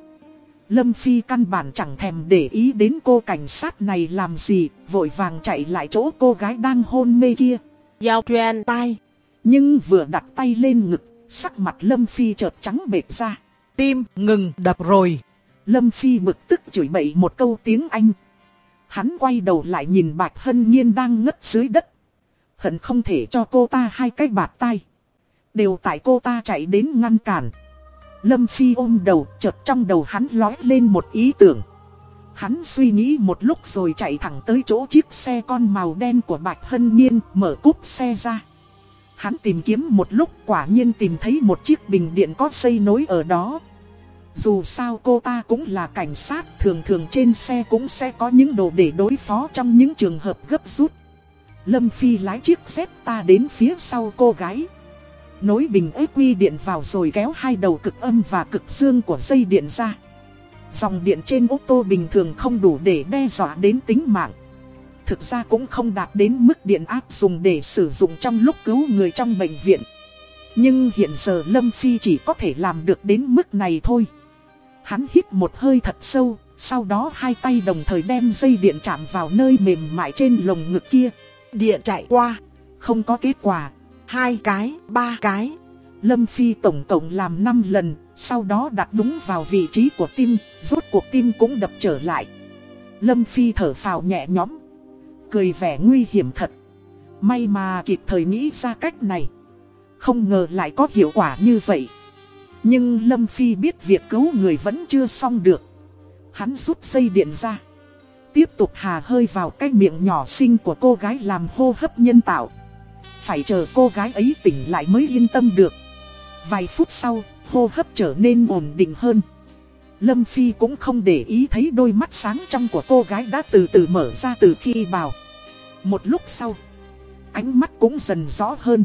Speaker 1: Lâm Phi căn bản chẳng thèm để ý đến cô cảnh sát này làm gì, vội vàng chạy lại chỗ cô gái đang hôn mê kia.
Speaker 2: Giao truyền tai.
Speaker 1: Nhưng vừa đặt tay lên ngực, sắc mặt Lâm Phi chợt trắng bệt ra.
Speaker 2: Tim ngừng đập rồi.
Speaker 1: Lâm Phi bực tức chửi bậy một câu tiếng Anh. Hắn quay đầu lại nhìn Bạch Hân Nhiên đang ngất dưới đất. Hận không thể cho cô ta hai cái bạt tay. Đều tại cô ta chạy đến ngăn cản. Lâm Phi ôm đầu, chợt trong đầu hắn lói lên một ý tưởng. Hắn suy nghĩ một lúc rồi chạy thẳng tới chỗ chiếc xe con màu đen của Bạch Hân Nhiên, mở cúp xe ra. Hắn tìm kiếm một lúc quả nhiên tìm thấy một chiếc bình điện có xây nối ở đó. Dù sao cô ta cũng là cảnh sát, thường thường trên xe cũng sẽ có những đồ để đối phó trong những trường hợp gấp rút. Lâm Phi lái chiếc xếp ta đến phía sau cô gái. Nối bình ế quy điện vào rồi kéo hai đầu cực âm và cực dương của dây điện ra. Dòng điện trên ô tô bình thường không đủ để đe dọa đến tính mạng. Thực ra cũng không đạt đến mức điện áp dùng để sử dụng trong lúc cứu người trong bệnh viện. Nhưng hiện giờ Lâm Phi chỉ có thể làm được đến mức này thôi. Hắn hít một hơi thật sâu, sau đó hai tay đồng thời đem dây điện chạm vào nơi mềm mại trên lồng ngực kia. Điện chạy qua, không có kết quả. Hai cái, ba cái. Lâm Phi tổng cộng làm 5 lần, sau đó đặt đúng vào vị trí của tim, rốt cuộc tim cũng đập trở lại. Lâm Phi thở phào nhẹ nhõm, cười vẻ nguy hiểm thật. May mà kịp thời nghĩ ra cách này. Không ngờ lại có hiệu quả như vậy. Nhưng Lâm Phi biết việc cứu người vẫn chưa xong được. Hắn rút dây điện ra. Tiếp tục hà hơi vào cái miệng nhỏ xinh của cô gái làm hô hấp nhân tạo. Phải chờ cô gái ấy tỉnh lại mới yên tâm được. Vài phút sau, hô hấp trở nên ổn định hơn. Lâm Phi cũng không để ý thấy đôi mắt sáng trong của cô gái đã từ từ mở ra từ khi bào. Một lúc sau, ánh mắt cũng dần rõ hơn.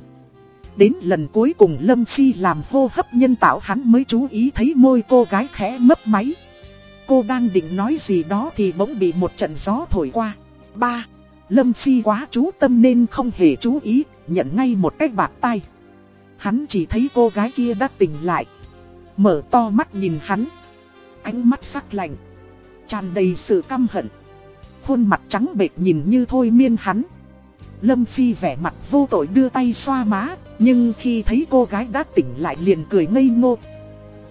Speaker 1: Đến lần cuối cùng Lâm Phi làm hô hấp nhân tạo hắn mới chú ý thấy môi cô gái khẽ mấp máy. Cô đang định nói gì đó thì bỗng bị một trận gió thổi qua. Ba, Lâm Phi quá chú tâm nên không hề chú ý, nhận ngay một cái bạc tay. Hắn chỉ thấy cô gái kia đã tỉnh lại. Mở to mắt nhìn hắn. Ánh mắt sắc lạnh. tràn đầy sự căm hận. Khuôn mặt trắng bệch nhìn như thôi miên hắn. Lâm Phi vẻ mặt vô tội đưa tay xoa má, nhưng khi thấy cô gái đã tỉnh lại liền cười ngây ngô.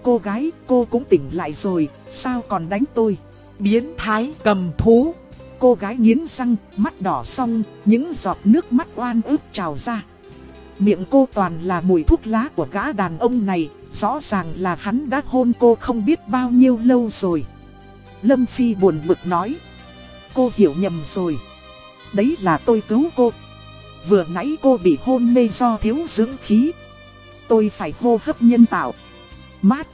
Speaker 1: Cô gái, cô cũng tỉnh lại rồi, sao còn đánh tôi? Biến thái cầm thú. Cô gái nghiến răng, mắt đỏ xong, những giọt nước mắt oan ức trào ra. Miệng cô toàn là mùi thuốc lá của gã đàn ông này, rõ ràng là hắn đã hôn cô không biết bao nhiêu lâu rồi. Lâm Phi buồn bực nói. Cô hiểu nhầm rồi. Đấy là tôi cứu cô. Vừa nãy cô bị hôn mê do thiếu dưỡng khí. Tôi phải hô hấp nhân tạo. Mát.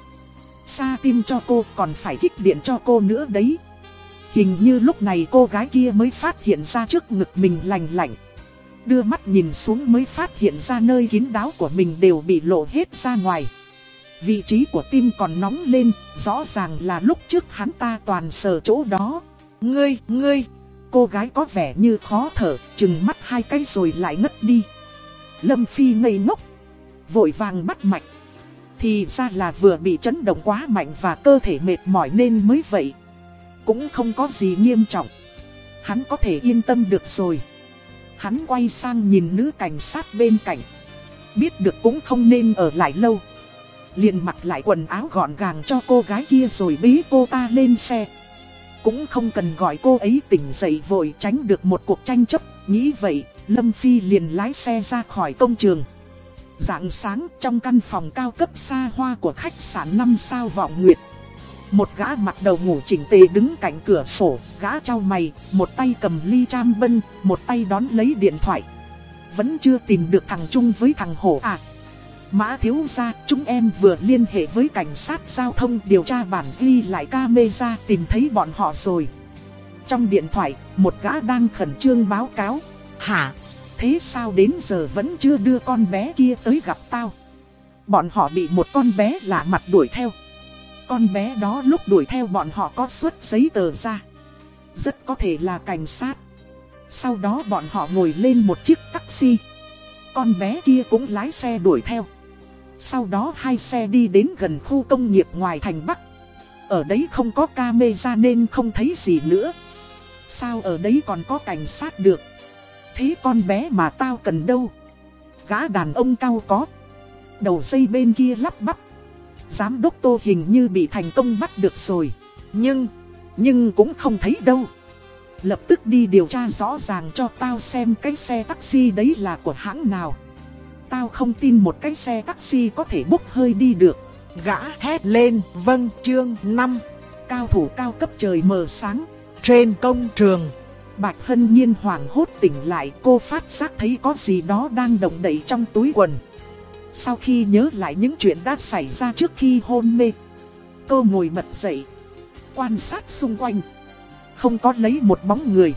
Speaker 1: Xa tim cho cô còn phải kích điện cho cô nữa đấy. Hình như lúc này cô gái kia mới phát hiện ra trước ngực mình lành lạnh. Đưa mắt nhìn xuống mới phát hiện ra nơi kín đáo của mình đều bị lộ hết ra ngoài. Vị trí của tim còn nóng lên, rõ ràng là lúc trước hắn ta toàn sờ chỗ đó. Ngươi, ngươi, cô gái có vẻ như khó thở, chừng mắt hai cái rồi lại ngất đi. Lâm Phi ngây ngốc, vội vàng bắt mạch. Thì ra là vừa bị chấn động quá mạnh và cơ thể mệt mỏi nên mới vậy. Cũng không có gì nghiêm trọng. Hắn có thể yên tâm được rồi. Hắn quay sang nhìn nữ cảnh sát bên cạnh. Biết được cũng không nên ở lại lâu. liền mặc lại quần áo gọn gàng cho cô gái kia rồi bế cô ta lên xe. Cũng không cần gọi cô ấy tỉnh dậy vội tránh được một cuộc tranh chấp, nghĩ vậy, Lâm Phi liền lái xe ra khỏi công trường. Dạng sáng trong căn phòng cao cấp xa hoa của khách sạn 5 sao Vọng Nguyệt. Một gã mặt đầu ngủ chỉnh tề đứng cạnh cửa sổ, gã trao mày, một tay cầm ly cham bân, một tay đón lấy điện thoại. Vẫn chưa tìm được thằng Trung với thằng Hổ à. Mã thiếu gia, chúng em vừa liên hệ với cảnh sát giao thông điều tra bản ghi lại camera tìm thấy bọn họ rồi. Trong điện thoại, một gã đang khẩn trương báo cáo. Hả? Thế sao đến giờ vẫn chưa đưa con bé kia tới gặp tao? Bọn họ bị một con bé lạ mặt đuổi theo. Con bé đó lúc đuổi theo bọn họ có xuất giấy tờ ra. Rất có thể là cảnh sát. Sau đó bọn họ ngồi lên một chiếc taxi. Con bé kia cũng lái xe đuổi theo. Sau đó hai xe đi đến gần khu công nghiệp ngoài thành Bắc. Ở đấy không có camera nên không thấy gì nữa. Sao ở đấy còn có cảnh sát được? Thế con bé mà tao cần đâu? Gã đàn ông cao có. Đầu dây bên kia lắp bắp. Giám đốc tô hình như bị thành công bắt được rồi. Nhưng, nhưng cũng không thấy đâu. Lập tức đi điều tra rõ ràng cho tao xem cái xe taxi đấy là của hãng nào. Tao không tin một cái xe taxi có thể bốc hơi đi được.
Speaker 2: Gã hét lên, vâng chương 5.
Speaker 1: Cao thủ cao cấp trời mờ sáng.
Speaker 2: Trên công trường.
Speaker 1: Bạch Hân Nhiên hoảng hốt tỉnh lại cô phát giác thấy có gì đó đang động đậy trong túi quần. Sau khi nhớ lại những chuyện đã xảy ra trước khi hôn mê, cô ngồi bật dậy, quan sát xung quanh. Không có lấy một bóng người.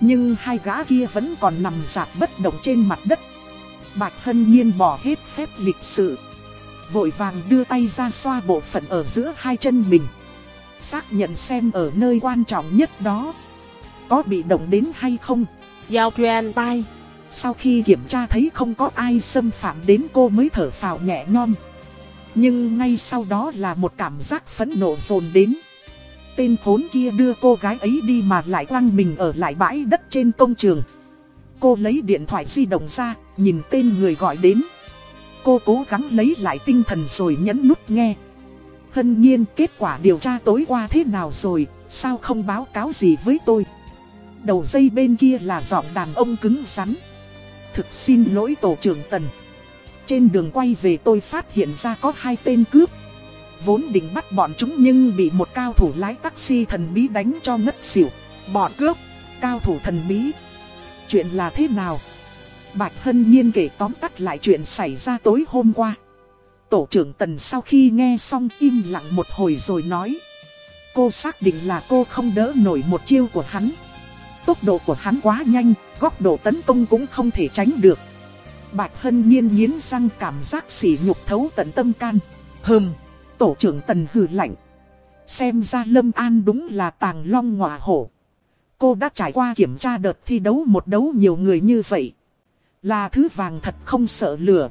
Speaker 1: Nhưng hai gã kia vẫn còn nằm dạp bất động trên mặt đất. Bạch Hân Nhiên bỏ hết phép lịch sự. Vội vàng đưa tay ra xoa bộ phận ở giữa hai chân mình. Xác nhận xem ở nơi quan trọng nhất đó. Có bị động đến hay không?
Speaker 2: Giao truyền tai.
Speaker 1: Sau khi kiểm tra thấy không có ai xâm phạm đến cô mới thở phào nhẹ nhõm. Nhưng ngay sau đó là một cảm giác phẫn nộ dồn đến. Tên khốn kia đưa cô gái ấy đi mà lại quăng mình ở lại bãi đất trên công trường. Cô lấy điện thoại di động ra, nhìn tên người gọi đến. Cô cố gắng lấy lại tinh thần rồi nhấn nút nghe. Hân nhiên kết quả điều tra tối qua thế nào rồi, sao không báo cáo gì với tôi? Đầu dây bên kia là giọng đàn ông cứng rắn. Thực xin lỗi tổ trưởng Tần. Trên đường quay về tôi phát hiện ra có hai tên cướp. Vốn định bắt bọn chúng nhưng bị một cao thủ lái taxi thần bí đánh cho ngất xỉu. Bọn cướp, cao thủ thần bí. Chuyện là thế nào? Bạch Hân Nhiên kể tóm tắt lại chuyện xảy ra tối hôm qua. Tổ trưởng Tần sau khi nghe xong im lặng một hồi rồi nói. Cô xác định là cô không đỡ nổi một chiêu của hắn. Tốc độ của hắn quá nhanh, góc độ tấn công cũng không thể tránh được. Bạch Hân Nhiên nghiến răng cảm giác sỉ nhục thấu tận tâm can. Hừm, tổ trưởng Tần hừ lạnh. Xem ra Lâm An đúng là tàng long ngọa hổ. Cô đã trải qua kiểm tra đợt thi đấu một đấu nhiều người như vậy. Là thứ vàng thật không sợ lửa.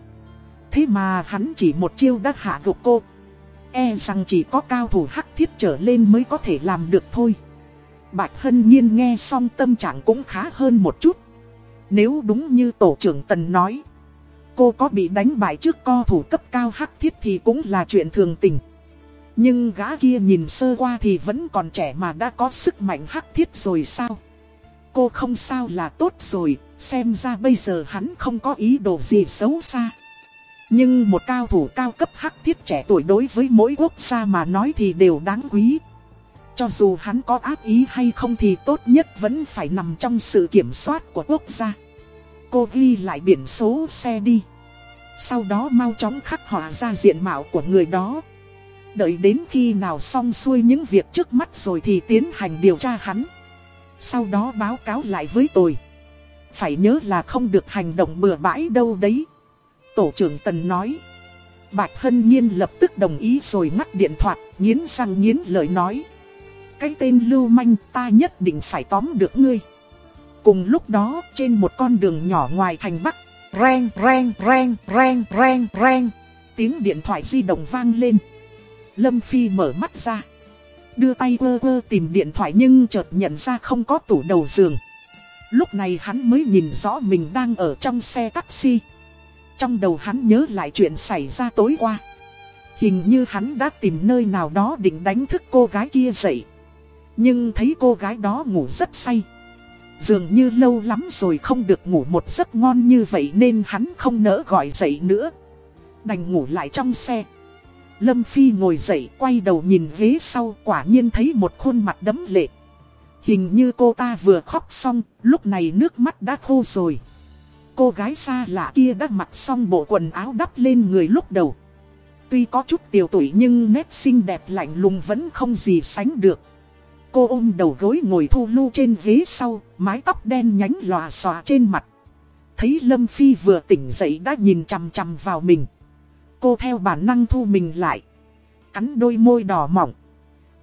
Speaker 1: Thế mà hắn chỉ một chiêu đã hạ gục cô. E rằng chỉ có cao thủ hắc thiết trở lên mới có thể làm được thôi. Bạch Hân Nhiên nghe xong tâm trạng cũng khá hơn một chút. Nếu đúng như tổ trưởng Tần nói, cô có bị đánh bại trước co thủ cấp cao hắc thiết thì cũng là chuyện thường tình. Nhưng gã kia nhìn sơ qua thì vẫn còn trẻ mà đã có sức mạnh hắc thiết rồi sao? Cô không sao là tốt rồi, xem ra bây giờ hắn không có ý đồ gì xấu xa. Nhưng một cao thủ cao cấp hắc thiết trẻ tuổi đối với mỗi quốc gia mà nói thì đều đáng quý. Cho dù hắn có ác ý hay không thì tốt nhất vẫn phải nằm trong sự kiểm soát của quốc gia. Cô ghi lại biển số xe đi. Sau đó mau chóng khắc họa ra diện mạo của người đó. Đợi đến khi nào xong xuôi những việc trước mắt rồi thì tiến hành điều tra hắn. Sau đó báo cáo lại với tôi. Phải nhớ là không được hành động bừa bãi đâu đấy. Tổ trưởng Tần nói. Bạch Hân Nhiên lập tức đồng ý rồi ngắt điện thoại, nghiến răng nghiến lời nói cái tên lưu manh ta nhất định phải tóm được ngươi. Cùng lúc đó, trên một con đường nhỏ ngoài thành Bắc, reng reng reng reng reng reng, tiếng điện thoại di động vang lên. Lâm Phi mở mắt ra, đưa tay vơ vơ tìm điện thoại nhưng chợt nhận ra không có tủ đầu giường. Lúc này hắn mới nhìn rõ mình đang ở trong xe taxi. Trong đầu hắn nhớ lại chuyện xảy ra tối qua. Hình như hắn đã tìm nơi nào đó định đánh thức cô gái kia dậy. Nhưng thấy cô gái đó ngủ rất say. Dường như lâu lắm rồi không được ngủ một giấc ngon như vậy nên hắn không nỡ gọi dậy nữa. Đành ngủ lại trong xe. Lâm Phi ngồi dậy quay đầu nhìn ghế sau quả nhiên thấy một khuôn mặt đấm lệ. Hình như cô ta vừa khóc xong, lúc này nước mắt đã khô rồi. Cô gái xa lạ kia đã mặc xong bộ quần áo đắp lên người lúc đầu. Tuy có chút tiểu tuổi nhưng nét xinh đẹp lạnh lùng vẫn không gì sánh được. Cô ôm đầu gối ngồi thu lưu trên ghế sau, mái tóc đen nhánh lòa xòa trên mặt. Thấy Lâm Phi vừa tỉnh dậy đã nhìn chằm chằm vào mình. Cô theo bản năng thu mình lại. Cắn đôi môi đỏ mỏng.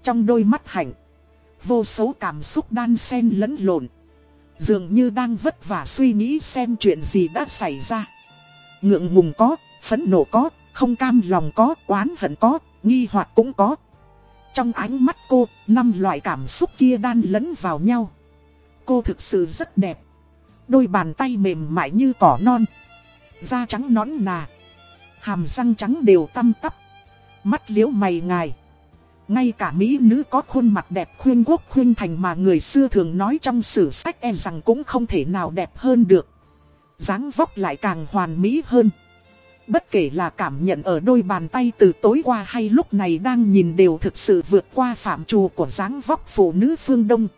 Speaker 1: Trong đôi mắt hạnh. Vô số cảm xúc đan xen lẫn lộn. Dường như đang vất vả suy nghĩ xem chuyện gì đã xảy ra. Ngượng ngùng có, phẫn nộ có, không cam lòng có, oán hận có, nghi hoặc cũng có. Trong ánh mắt cô, năm loại cảm xúc kia đan lẫn vào nhau. Cô thực sự rất đẹp. Đôi bàn tay mềm mại như cỏ non. Da trắng nõn nà. Hàm răng trắng đều tăm tắp. Mắt liễu mày ngài. Ngay cả mỹ nữ có khuôn mặt đẹp khuyên quốc khuyên thành mà người xưa thường nói trong sử sách e rằng cũng không thể nào đẹp hơn được. dáng vóc lại càng hoàn mỹ hơn. Bất kể là cảm nhận ở đôi bàn tay từ tối qua hay lúc này đang nhìn đều thực sự vượt qua phạm trù của dáng vóc phụ nữ phương Đông.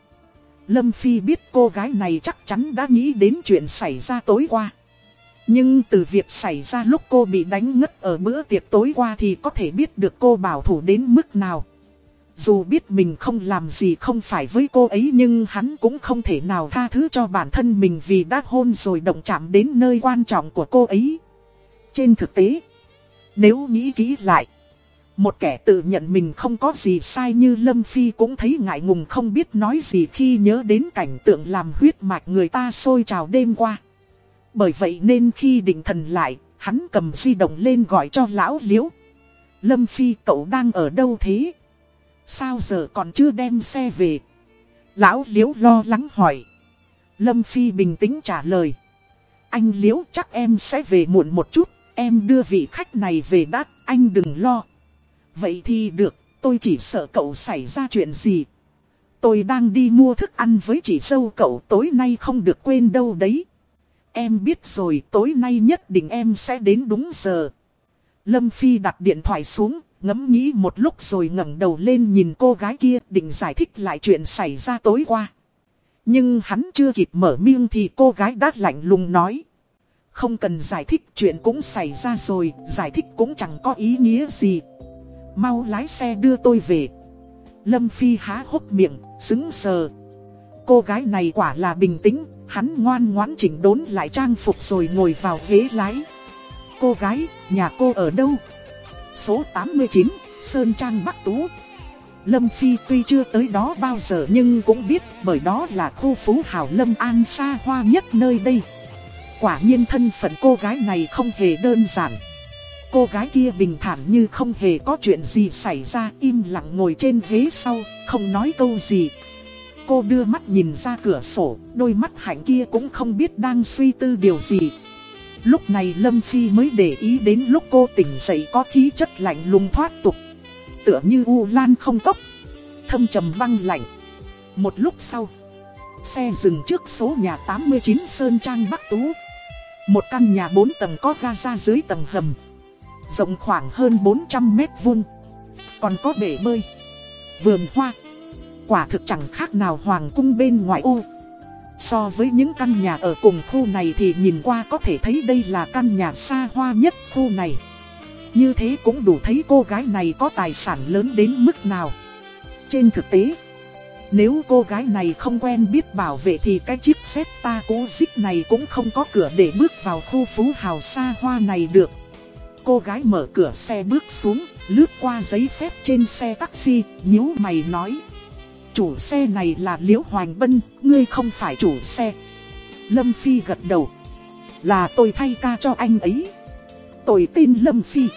Speaker 1: Lâm Phi biết cô gái này chắc chắn đã nghĩ đến chuyện xảy ra tối qua. Nhưng từ việc xảy ra lúc cô bị đánh ngất ở bữa tiệc tối qua thì có thể biết được cô bảo thủ đến mức nào. Dù biết mình không làm gì không phải với cô ấy nhưng hắn cũng không thể nào tha thứ cho bản thân mình vì đã hôn rồi động chạm đến nơi quan trọng của cô ấy. Trên thực tế, nếu nghĩ kỹ lại, một kẻ tự nhận mình không có gì sai như Lâm Phi cũng thấy ngại ngùng không biết nói gì khi nhớ đến cảnh tượng làm huyết mạch người ta sôi trào đêm qua. Bởi vậy nên khi định thần lại, hắn cầm di động lên gọi cho lão liễu. Lâm Phi cậu đang ở đâu thế? Sao giờ còn chưa đem xe về? Lão liễu lo lắng hỏi. Lâm Phi bình tĩnh trả lời. Anh liễu chắc em sẽ về muộn một chút, em đưa vị khách này về đắt, anh đừng lo. Vậy thì được, tôi chỉ sợ cậu xảy ra chuyện gì. Tôi đang đi mua thức ăn với chị dâu cậu tối nay không được quên đâu đấy. Em biết rồi tối nay nhất định em sẽ đến đúng giờ. Lâm Phi đặt điện thoại xuống, ngẫm nghĩ một lúc rồi ngẩng đầu lên nhìn cô gái kia định giải thích lại chuyện xảy ra tối qua. Nhưng hắn chưa kịp mở miệng thì cô gái đát lạnh lùng nói. Không cần giải thích chuyện cũng xảy ra rồi, giải thích cũng chẳng có ý nghĩa gì. Mau lái xe đưa tôi về. Lâm Phi há hốc miệng, xứng sờ. Cô gái này quả là bình tĩnh, hắn ngoan ngoãn chỉnh đốn lại trang phục rồi ngồi vào ghế lái. Cô gái, nhà cô ở đâu? Số 89, Sơn Trang Bắc Tú. Lâm Phi tuy chưa tới đó bao giờ nhưng cũng biết bởi đó là khu phú hào Lâm An xa hoa nhất nơi đây. Quả nhiên thân phận cô gái này không hề đơn giản. Cô gái kia bình thản như không hề có chuyện gì xảy ra im lặng ngồi trên ghế sau, không nói câu gì. Cô đưa mắt nhìn ra cửa sổ, đôi mắt hạnh kia cũng không biết đang suy tư điều gì. Lúc này Lâm Phi mới để ý đến lúc cô tỉnh dậy có khí chất lạnh lùng thoát tục. Tựa như u lan không cốc, thâm trầm băng lạnh. Một lúc sau, xe dừng trước số nhà 89 Sơn Trang Bắc Tú. Một căn nhà 4 tầng có ga ra dưới tầng hầm. Rộng khoảng hơn 400 mét vuông. Còn có bể bơi, vườn hoa. Quả thực chẳng khác nào hoàng cung bên ngoại ô. So với những căn nhà ở cùng khu này thì nhìn qua có thể thấy đây là căn nhà xa hoa nhất khu này. Như thế cũng đủ thấy cô gái này có tài sản lớn đến mức nào. Trên thực tế, nếu cô gái này không quen biết bảo vệ thì cái chiếc xếp ta cũ dích này cũng không có cửa để bước vào khu phú hào xa hoa này được. Cô gái mở cửa xe bước xuống, lướt qua giấy phép trên xe taxi, nhíu mày nói. Chủ xe này là Liễu Hoành Bân, ngươi không phải chủ xe. Lâm Phi gật đầu. Là tôi thay ca cho anh ấy. Tôi tên Lâm Phi.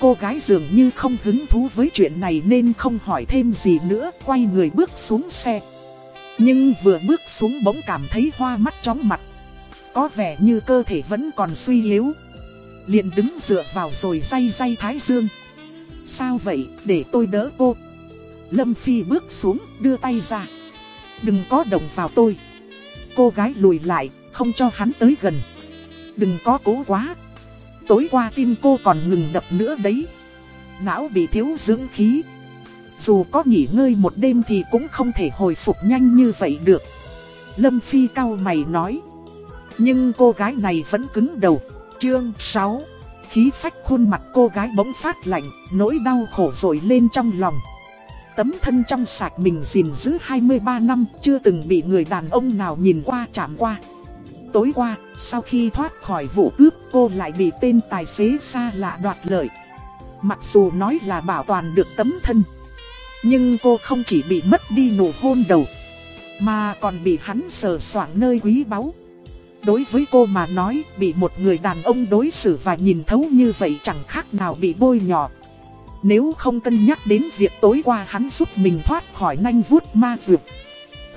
Speaker 1: Cô gái dường như không hứng thú với chuyện này nên không hỏi thêm gì nữa, quay người bước xuống xe. Nhưng vừa bước xuống bỗng cảm thấy hoa mắt chóng mặt. Có vẻ như cơ thể vẫn còn suy yếu. Liền đứng dựa vào rồi day day thái dương. Sao vậy, để tôi đỡ cô. Lâm Phi bước xuống, đưa tay ra. Đừng có động vào tôi. Cô gái lùi lại, không cho hắn tới gần. Đừng có cố quá. Tối qua tim cô còn ngừng đập nữa đấy. Não bị thiếu dưỡng khí. Dù có nghỉ ngơi một đêm thì cũng không thể hồi phục nhanh như vậy được. Lâm Phi cao mày nói. Nhưng cô gái này vẫn cứng đầu. Chương 6 Khí phách khuôn mặt cô gái bỗng phát lạnh, nỗi đau khổ dội lên trong lòng. Tấm thân trong sạch mình gìn giữ 23 năm, chưa từng bị người đàn ông nào nhìn qua chạm qua. Tối qua, sau khi thoát khỏi vụ cướp, cô lại bị tên tài xế xa lạ đoạt lợi. Mặc dù nói là bảo toàn được tấm thân, nhưng cô không chỉ bị mất đi nụ hôn đầu, mà còn bị hắn sờ soạn nơi quý báu. Đối với cô mà nói, bị một người đàn ông đối xử và nhìn thấu như vậy chẳng khác nào bị bôi nhọ. Nếu không cân nhắc đến việc tối qua hắn giúp mình thoát khỏi nanh vuốt ma dược.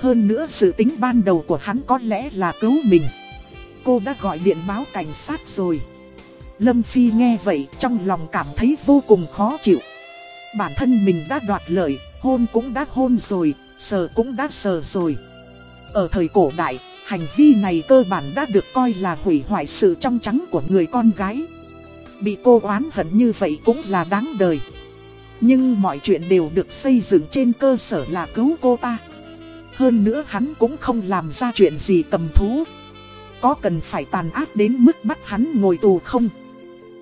Speaker 1: Hơn nữa sự tính ban đầu của hắn có lẽ là cứu mình. Cô đã gọi điện báo cảnh sát rồi. Lâm Phi nghe vậy trong lòng cảm thấy vô cùng khó chịu. Bản thân mình đã đoạt lợi, hôn cũng đã hôn rồi, sờ cũng đã sờ rồi. Ở thời cổ đại, hành vi này cơ bản đã được coi là hủy hoại sự trong trắng của người con gái. Bị cô oán hận như vậy cũng là đáng đời. Nhưng mọi chuyện đều được xây dựng trên cơ sở là cứu cô ta. Hơn nữa hắn cũng không làm ra chuyện gì tầm thú. Có cần phải tàn ác đến mức bắt hắn ngồi tù không?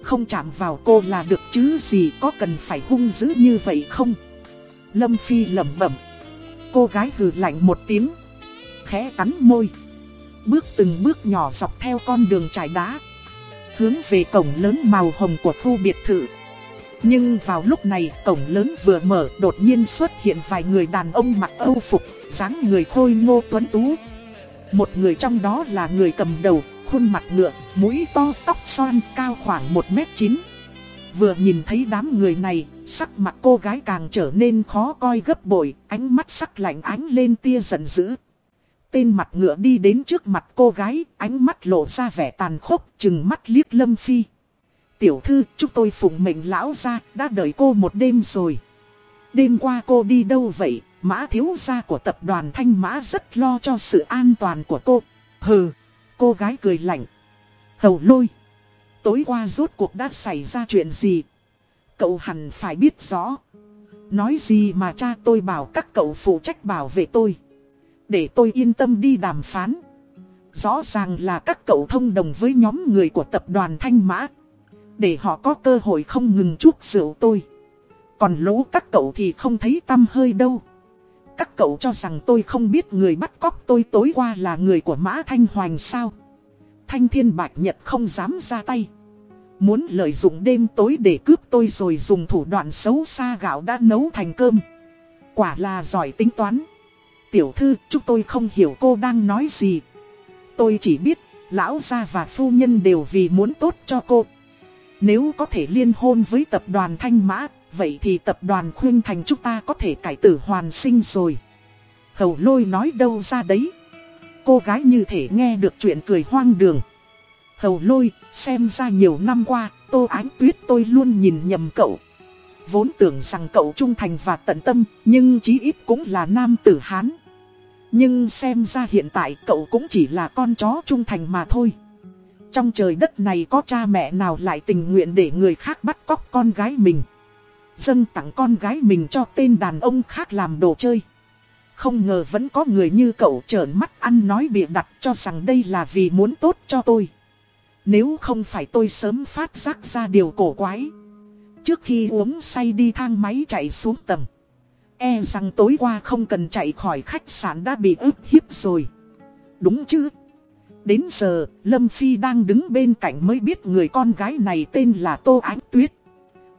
Speaker 1: Không chạm vào cô là được chứ gì có cần phải hung dữ như vậy không? Lâm Phi lẩm bẩm. Cô gái hừ lạnh một tiếng. Khẽ cắn môi. Bước từng bước nhỏ dọc theo con đường trải đá. Hướng về cổng lớn màu hồng của khu biệt thự. Nhưng vào lúc này cổng lớn vừa mở đột nhiên xuất hiện vài người đàn ông mặc âu phục, dáng người khôi ngô tuấn tú. Một người trong đó là người cầm đầu, khuôn mặt ngựa, mũi to, tóc xoan, cao khoảng 1m9. Vừa nhìn thấy đám người này, sắc mặt cô gái càng trở nên khó coi gấp bội, ánh mắt sắc lạnh ánh lên tia giận dữ. Tên mặt ngựa đi đến trước mặt cô gái, ánh mắt lộ ra vẻ tàn khốc, chừng mắt liếc Lâm Phi. Tiểu thư, chúng tôi phụng mệnh lão ra, đã đợi cô một đêm rồi. Đêm qua cô đi đâu vậy? Mã thiếu gia của tập đoàn Thanh Mã rất lo cho sự an toàn của cô. Hừ, cô gái cười lạnh. Hầu lôi. Tối qua rốt cuộc đã xảy ra chuyện gì? Cậu hẳn phải biết rõ. Nói gì mà cha tôi bảo các cậu phụ trách bảo vệ tôi. Để tôi yên tâm đi đàm phán. Rõ ràng là các cậu thông đồng với nhóm người của tập đoàn Thanh Mã. Để họ có cơ hội không ngừng chuốc rượu tôi. Còn lỗ các cậu thì không thấy tâm hơi đâu. Các cậu cho rằng tôi không biết người bắt cóc tôi tối qua là người của Mã Thanh Hoành sao? Thanh Thiên Bạch Nhật không dám ra tay. Muốn lợi dụng đêm tối để cướp tôi rồi dùng thủ đoạn xấu xa gạo đã nấu thành cơm. Quả là giỏi tính toán. Tiểu thư, chúng tôi không hiểu cô đang nói gì. Tôi chỉ biết, lão gia và phu nhân đều vì muốn tốt cho cô. Nếu có thể liên hôn với tập đoàn Thanh Mã, vậy thì tập đoàn Khuyên Thành chúng ta có thể cải tử hoàn sinh rồi. Hầu lôi nói đâu ra đấy. Cô gái như thể nghe được chuyện cười hoang đường. Hầu lôi, xem ra nhiều năm qua, tô ánh tuyết tôi luôn nhìn nhầm cậu. Vốn tưởng rằng cậu trung thành và tận tâm, nhưng chí ít cũng là nam tử Hán. Nhưng xem ra hiện tại cậu cũng chỉ là con chó trung thành mà thôi. Trong trời đất này có cha mẹ nào lại tình nguyện để người khác bắt cóc con gái mình. Dâng tặng con gái mình cho tên đàn ông khác làm đồ chơi. Không ngờ vẫn có người như cậu trợn mắt ăn nói bịa đặt cho rằng đây là vì muốn tốt cho tôi. Nếu không phải tôi sớm phát giác ra điều cổ quái. Trước khi uống say đi thang máy chạy xuống tầng. E rằng tối qua không cần chạy khỏi khách sạn đã bị ức hiếp rồi. Đúng chứ? Đến giờ, Lâm Phi đang đứng bên cạnh mới biết người con gái này tên là Tô Ánh Tuyết.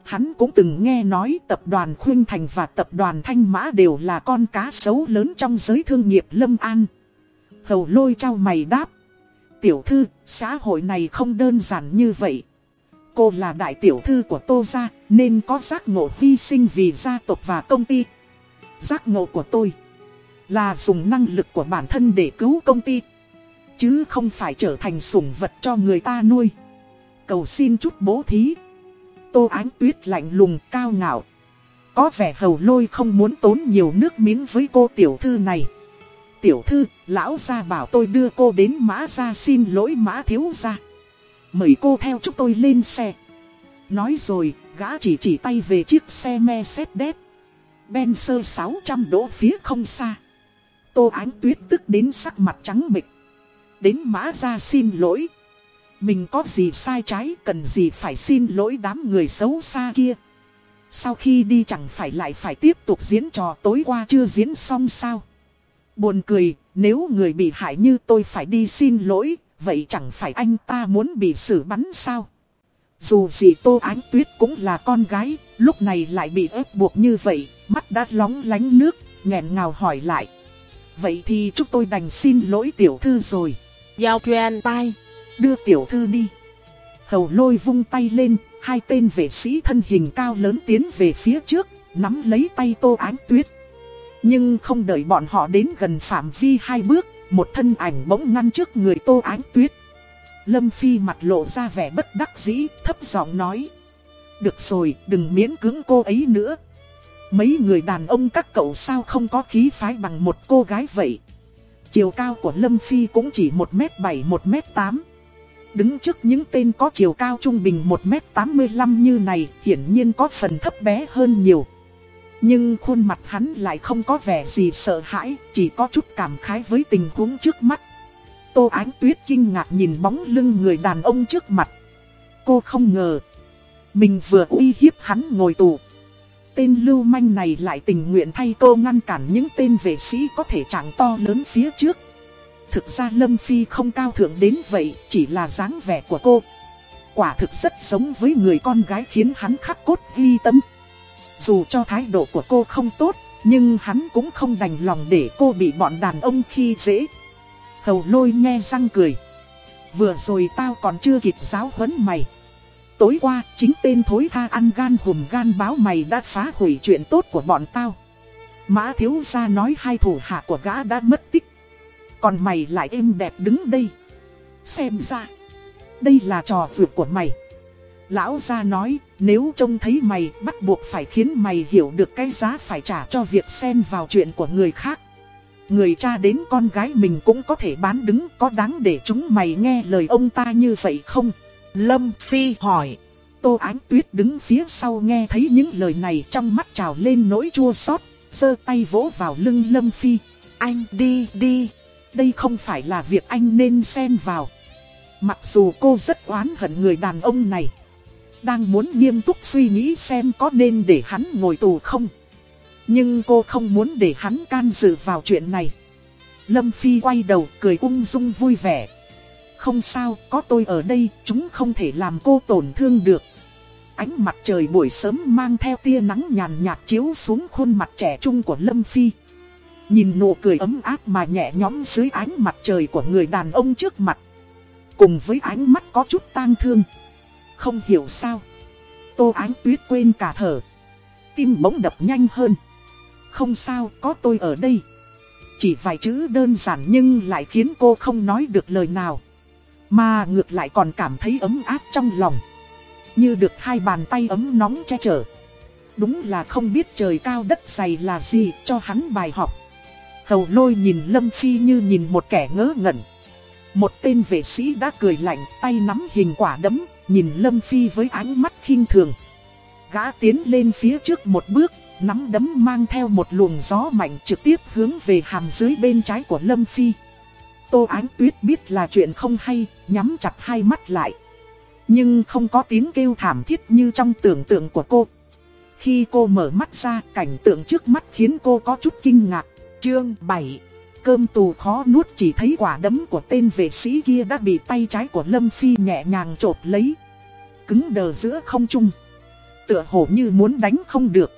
Speaker 1: Hắn cũng từng nghe nói tập đoàn Khuyên Thành và tập đoàn Thanh Mã đều là con cá sấu lớn trong giới thương nghiệp Lâm An. Hầu lôi trao mày đáp. Tiểu thư, xã hội này không đơn giản như vậy. Cô là đại tiểu thư của Tô Gia, nên có giác ngộ hy sinh vì gia tộc và công ty. Giác ngộ của tôi là dùng năng lực của bản thân để cứu công ty. Chứ không phải trở thành sủng vật cho người ta nuôi. Cầu xin chút bố thí. Tô Ánh Tuyết lạnh lùng cao ngạo. Có vẻ hầu lôi không muốn tốn nhiều nước miếng với cô tiểu thư này. Tiểu thư, lão gia bảo tôi đưa cô đến mã gia xin lỗi mã thiếu gia. Mời cô theo chúng tôi lên xe. Nói rồi, gã chỉ chỉ tay về chiếc xe Mercedes. Benzer 600 đỗ phía không xa. Tô Ánh Tuyết tức đến sắc mặt trắng bệch. Đến mã ra xin lỗi. Mình có gì sai trái cần gì phải xin lỗi đám người xấu xa kia. Sau khi đi chẳng phải lại phải tiếp tục diễn trò tối qua chưa diễn xong sao. Buồn cười, nếu người bị hại như tôi phải đi xin lỗi, vậy chẳng phải anh ta muốn bị xử bắn sao? Dù gì Tô Ánh Tuyết cũng là con gái, lúc này lại bị ép buộc như vậy, mắt đã lóng lánh nước, nghẹn ngào hỏi lại. Vậy thì chúng tôi đành xin lỗi tiểu thư rồi.
Speaker 2: Giao truyền tai.
Speaker 1: Đưa tiểu thư đi. Hầu lôi vung tay lên, hai tên vệ sĩ thân hình cao lớn tiến về phía trước, nắm lấy tay Tô Ánh Tuyết. Nhưng không đợi bọn họ đến gần phạm vi hai bước, một thân ảnh bỗng ngăn trước người Tô Ánh Tuyết. Lâm Phi mặt lộ ra vẻ bất đắc dĩ, thấp giọng nói. Được rồi, đừng miễn cứng cô ấy nữa. Mấy người đàn ông các cậu sao không có khí phái bằng một cô gái vậy. Chiều cao của Lâm Phi cũng chỉ 1m7, 1m8. Đứng trước những tên có chiều cao trung bình 1m85 như này, hiển nhiên có phần thấp bé hơn nhiều. Nhưng khuôn mặt hắn lại không có vẻ gì sợ hãi, chỉ có chút cảm khái với tình huống trước mắt. Tô Ánh Tuyết kinh ngạc nhìn bóng lưng người đàn ông trước mặt. Cô không ngờ, mình vừa uy hiếp hắn ngồi tù. Tên lưu manh này lại tình nguyện thay cô ngăn cản những tên vệ sĩ có thể trạng to lớn phía trước. Thực ra Lâm Phi không cao thượng đến vậy, chỉ là dáng vẻ của cô. Quả thực rất giống với người con gái khiến hắn khắc cốt ghi tâm. Dù cho thái độ của cô không tốt, nhưng hắn cũng không đành lòng để cô bị bọn đàn ông khi dễ. Hầu lôi nghe răng cười. Vừa rồi tao còn chưa kịp giáo huấn mày. Tối qua, chính tên thối tha ăn gan hùm gan báo mày đã phá hủy chuyện tốt của bọn tao. Mã thiếu gia nói hai thủ hạ của gã đã mất tích. Còn mày lại êm đẹp đứng đây. Xem ra, đây là trò vượt của mày. Lão gia nói, nếu trông thấy mày bắt buộc phải khiến mày hiểu được cái giá phải trả cho việc xen vào chuyện của người khác. Người cha đến con gái mình cũng có thể bán đứng có đáng để chúng mày nghe lời ông ta như vậy không? Lâm Phi hỏi. Tô Ánh Tuyết đứng phía sau nghe thấy những lời này trong mắt trào lên nỗi chua xót, giơ tay vỗ vào lưng Lâm Phi. Anh đi đi, đây không phải là việc anh nên xen vào. Mặc dù cô rất oán hận người đàn ông này. Đang muốn nghiêm túc suy nghĩ xem có nên để hắn ngồi tù không. Nhưng cô không muốn để hắn can dự vào chuyện này. Lâm Phi quay đầu cười ung dung vui vẻ. Không sao, có tôi ở đây, chúng không thể làm cô tổn thương được. Ánh mặt trời buổi sớm mang theo tia nắng nhàn nhạt chiếu xuống khuôn mặt trẻ trung của Lâm Phi. Nhìn nụ cười ấm áp mà nhẹ nhõm dưới ánh mặt trời của người đàn ông trước mặt. Cùng với ánh mắt có chút tang thương. Không hiểu sao. Tô ánh tuyết quên cả thở. Tim bỗng đập nhanh hơn. Không sao, có tôi ở đây. Chỉ vài chữ đơn giản nhưng lại khiến cô không nói được lời nào. Mà ngược lại còn cảm thấy ấm áp trong lòng. Như được hai bàn tay ấm nóng che chở. Đúng là không biết trời cao đất dày là gì cho hắn bài học. Hầu lôi nhìn Lâm Phi như nhìn một kẻ ngớ ngẩn. Một tên vệ sĩ đã cười lạnh tay nắm hình quả đấm, nhìn Lâm Phi với ánh mắt khinh thường. Gã tiến lên phía trước một bước, nắm đấm mang theo một luồng gió mạnh trực tiếp hướng về hàm dưới bên trái của Lâm Phi. Tô Ánh Tuyết biết là chuyện không hay, nhắm chặt hai mắt lại. Nhưng không có tiếng kêu thảm thiết như trong tưởng tượng của cô. Khi cô mở mắt ra, cảnh tượng trước mắt khiến cô có chút kinh ngạc. Chương 7 Cơm tù khó nuốt chỉ thấy quả đấm của tên vệ sĩ kia đã bị tay trái của Lâm Phi nhẹ nhàng trột lấy. Cứng đờ giữa không trung. Tựa hồ như muốn đánh không được.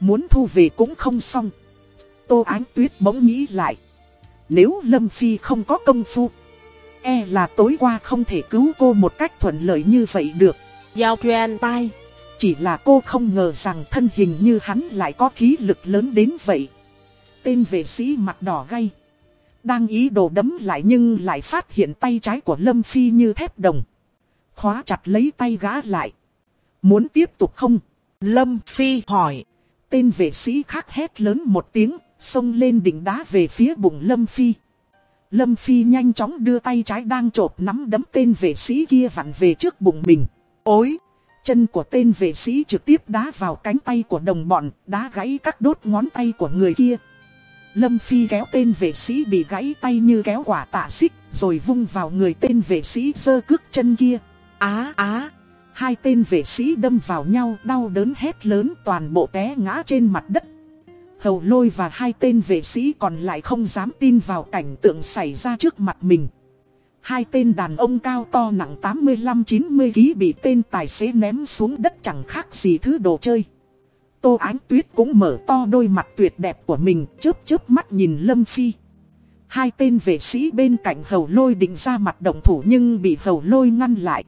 Speaker 1: Muốn thu về cũng không xong. Tô Ánh Tuyết bỗng nghĩ lại. Nếu Lâm Phi không có công phu, e là tối qua không thể cứu cô một cách thuận lợi như vậy được.
Speaker 2: Giao truyền tai.
Speaker 1: Chỉ là cô không ngờ rằng thân hình như hắn lại có khí lực lớn đến vậy. Tên vệ sĩ mặt đỏ gay. Đang ý đồ đấm lại nhưng lại phát hiện tay trái của Lâm Phi như thép đồng. Khóa chặt lấy tay gã lại. Muốn tiếp tục không?
Speaker 2: Lâm Phi hỏi.
Speaker 1: Tên vệ sĩ khác hét lớn một tiếng, xông lên đỉnh đá về phía bụng Lâm Phi. Lâm Phi nhanh chóng đưa tay trái đang trộp nắm đấm tên vệ sĩ kia vặn về trước bụng mình. Ôi! Chân của tên vệ sĩ trực tiếp đá vào cánh tay của đồng bọn, đá gãy các đốt ngón tay của người kia. Lâm Phi kéo tên vệ sĩ bị gãy tay như kéo quả tạ xích, rồi vung vào người tên vệ sĩ dơ cước chân kia. Á á! Hai tên vệ sĩ đâm vào nhau đau đớn hét lớn toàn bộ té ngã trên mặt đất. Hầu lôi và hai tên vệ sĩ còn lại không dám tin vào cảnh tượng xảy ra trước mặt mình. Hai tên đàn ông cao to nặng 85-90 kg bị tên tài xế ném xuống đất chẳng khác gì thứ đồ chơi. Tô Ánh Tuyết cũng mở to đôi mặt tuyệt đẹp của mình chớp chớp mắt nhìn Lâm Phi. Hai tên vệ sĩ bên cạnh hầu lôi định ra mặt động thủ nhưng bị hầu lôi ngăn lại.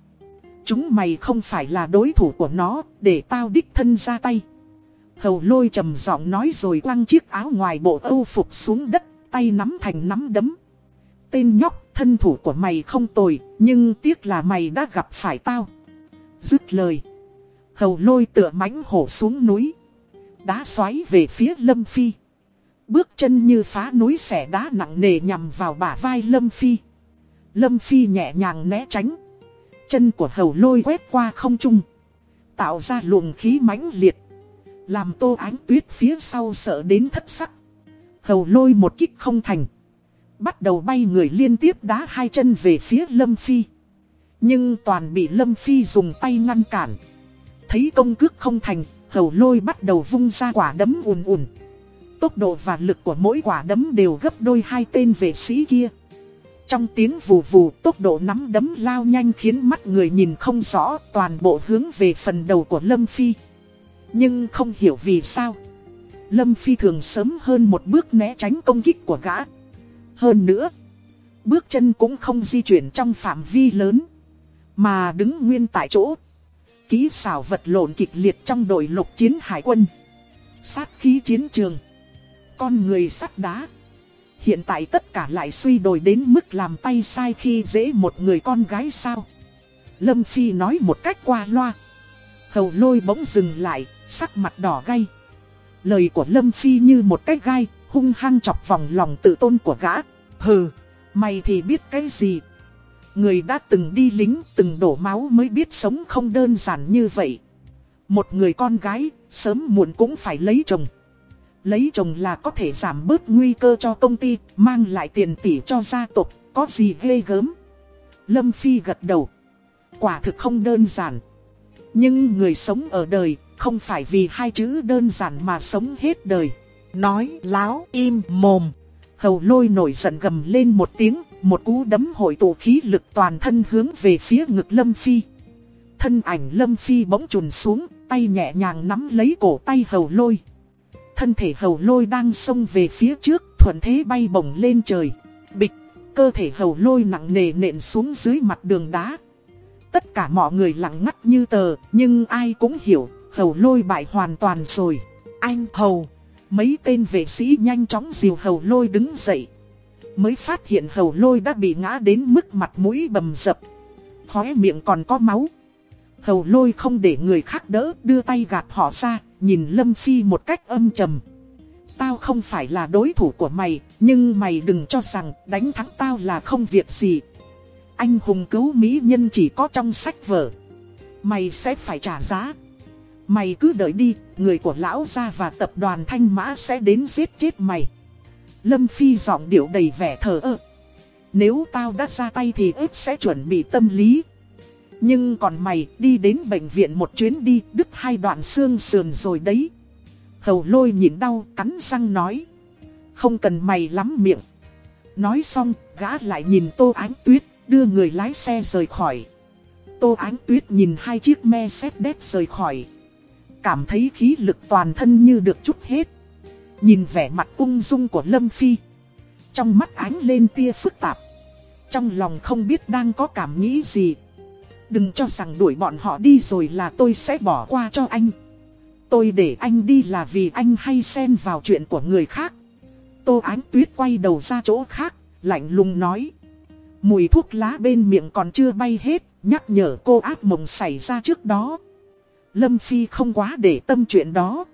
Speaker 1: Chúng mày không phải là đối thủ của nó, để tao đích thân ra tay. Hầu lôi trầm giọng nói rồi quăng chiếc áo ngoài bộ âu phục xuống đất, tay nắm thành nắm đấm. Tên nhóc, thân thủ của mày không tồi, nhưng tiếc là mày đã gặp phải tao. Dứt lời. Hầu lôi tựa mãnh hổ xuống núi. Đá xoáy về phía Lâm Phi. Bước chân như phá núi xẻ đá nặng nề nhằm vào bả vai Lâm Phi. Lâm Phi nhẹ nhàng né tránh. Chân của hầu lôi quét qua không trung. Tạo ra luồng khí mãnh liệt. Làm tô ánh tuyết phía sau sợ đến thất sắc. Hầu lôi một kích không thành. Bắt đầu bay người liên tiếp đá hai chân về phía Lâm Phi. Nhưng toàn bị Lâm Phi dùng tay ngăn cản. Thấy công cước không thành, hầu lôi bắt đầu vung ra quả đấm ùn ùn. Tốc độ và lực của mỗi quả đấm đều gấp đôi hai tên vệ sĩ kia. Trong tiếng vù vù tốc độ nắm đấm lao nhanh khiến mắt người nhìn không rõ toàn bộ hướng về phần đầu của Lâm Phi. Nhưng không hiểu vì sao. Lâm Phi thường sớm hơn một bước né tránh công kích của gã. Hơn nữa, bước chân cũng không di chuyển trong phạm vi lớn, mà đứng nguyên tại chỗ. Ký xảo vật lộn kịch liệt trong đội lục chiến hải quân. Sát khí chiến trường. Con người sắt đá. Hiện tại tất cả lại suy đổi đến mức làm tay sai khi dễ một người con gái sao. Lâm Phi nói một cách qua loa. Hầu lôi bỗng dừng lại, sắc mặt đỏ gay. Lời của Lâm Phi như một cái gai, hung hăng chọc vòng lòng tự tôn của gã. Hừ, mày thì biết cái gì? Người đã từng đi lính, từng đổ máu mới biết sống không đơn giản như vậy. Một người con gái, sớm muộn cũng phải lấy chồng. Lấy chồng là có thể giảm bớt nguy cơ cho công ty, mang lại tiền tỷ cho gia tộc, có gì ghê gớm. Lâm Phi gật đầu. Quả thực không đơn giản. Nhưng người sống ở đời, không phải vì hai chữ đơn giản mà sống hết đời. Nói láo im mồm. Hầu lôi nổi giận gầm lên một tiếng, một cú đấm hội tụ khí lực toàn thân hướng về phía ngực Lâm Phi. Thân ảnh Lâm Phi bỗng trùn xuống, tay nhẹ nhàng nắm lấy cổ tay hầu lôi. Thân thể hầu lôi đang xông về phía trước, thuận thế bay bổng lên trời. Bịch, cơ thể hầu lôi nặng nề nện xuống dưới mặt đường đá. Tất cả mọi người lặng ngắt như tờ, nhưng ai cũng hiểu, hầu lôi bại hoàn toàn rồi. Anh hầu, mấy tên vệ sĩ nhanh chóng dìu hầu lôi đứng dậy. Mới phát hiện hầu lôi đã bị ngã đến mức mặt mũi bầm dập. Khóe miệng còn có máu. Hầu lôi không để người khác đỡ, đưa tay gạt họ ra, nhìn Lâm Phi một cách âm trầm. Tao không phải là đối thủ của mày, nhưng mày đừng cho rằng đánh thắng tao là không việc gì. Anh hùng cứu mỹ nhân chỉ có trong sách vở. Mày sẽ phải trả giá. Mày cứ đợi đi, người của lão gia và tập đoàn Thanh Mã sẽ đến giết chết mày. Lâm Phi giọng điệu đầy vẻ thờ ơ. Nếu tao đã ra tay thì ếp sẽ chuẩn bị tâm lý. Nhưng còn mày đi đến bệnh viện một chuyến đi, đứt hai đoạn xương sườn rồi đấy. Hầu lôi nhìn đau, cắn răng nói. Không cần mày lắm miệng. Nói xong, gã lại nhìn tô ánh tuyết, đưa người lái xe rời khỏi. Tô ánh tuyết nhìn hai chiếc Mercedes rời khỏi. Cảm thấy khí lực toàn thân như được chút hết. Nhìn vẻ mặt ung dung của Lâm Phi. Trong mắt ánh lên tia phức tạp. Trong lòng không biết đang có cảm nghĩ gì. Đừng cho rằng đuổi bọn họ đi rồi là tôi sẽ bỏ qua cho anh. Tôi để anh đi là vì anh hay xen vào chuyện của người khác. Tô Ánh Tuyết quay đầu ra chỗ khác, lạnh lùng nói. Mùi thuốc lá bên miệng còn chưa bay hết, nhắc nhở cô ác mộng xảy ra trước đó. Lâm Phi không quá để tâm chuyện đó.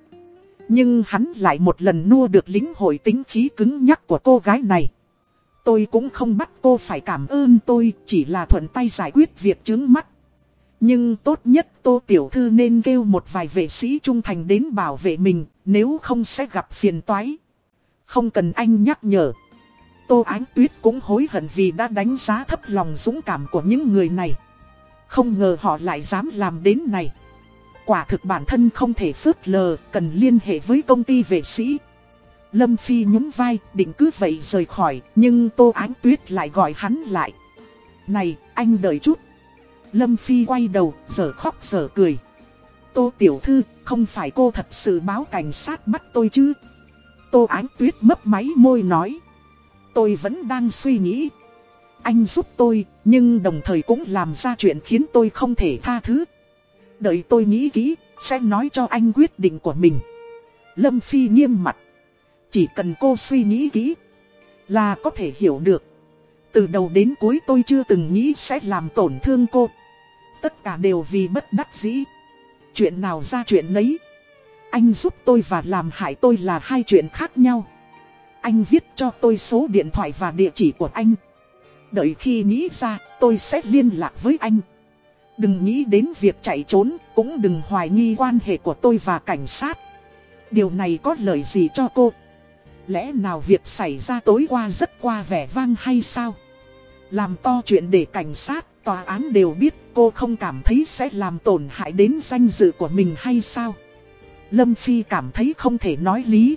Speaker 1: Nhưng hắn lại một lần nua được lính hội tính khí cứng nhắc của cô gái này. Tôi cũng không bắt cô phải cảm ơn tôi, chỉ là thuận tay giải quyết việc chứng mắt. Nhưng tốt nhất Tô Tiểu Thư nên kêu một vài vệ sĩ trung thành đến bảo vệ mình, nếu không sẽ gặp phiền toái. Không cần anh nhắc nhở. Tô Ánh Tuyết cũng hối hận vì đã đánh giá thấp lòng dũng cảm của những người này. Không ngờ họ lại dám làm đến này. Quả thực bản thân không thể phớt lờ, cần liên hệ với công ty vệ sĩ. Lâm Phi nhún vai, định cứ vậy rời khỏi, nhưng Tô Ánh Tuyết lại gọi hắn lại. Này, anh đợi chút. Lâm Phi quay đầu, giờ khóc giờ cười. Tô Tiểu Thư, không phải cô thật sự báo cảnh sát bắt tôi chứ? Tô Ánh Tuyết mấp máy môi nói. Tôi vẫn đang suy nghĩ. Anh giúp tôi, nhưng đồng thời cũng làm ra chuyện khiến tôi không thể tha thứ. Đợi tôi nghĩ kỹ, sẽ nói cho anh quyết định của mình. Lâm Phi nghiêm mặt. Chỉ cần cô suy nghĩ kỹ, là có thể hiểu được. Từ đầu đến cuối tôi chưa từng nghĩ sẽ làm tổn thương cô. Tất cả đều vì bất đắc dĩ. Chuyện nào ra chuyện nấy. Anh giúp tôi và làm hại tôi là hai chuyện khác nhau. Anh viết cho tôi số điện thoại và địa chỉ của anh. Đợi khi nghĩ ra, tôi sẽ liên lạc với anh. Đừng nghĩ đến việc chạy trốn, cũng đừng hoài nghi quan hệ của tôi và cảnh sát. Điều này có lợi gì cho cô? Lẽ nào việc xảy ra tối qua rất qua vẻ vang hay sao? Làm to chuyện để cảnh sát, tòa án đều biết cô không cảm thấy sẽ làm tổn hại đến danh dự của mình hay sao? Lâm Phi cảm thấy không thể nói lý.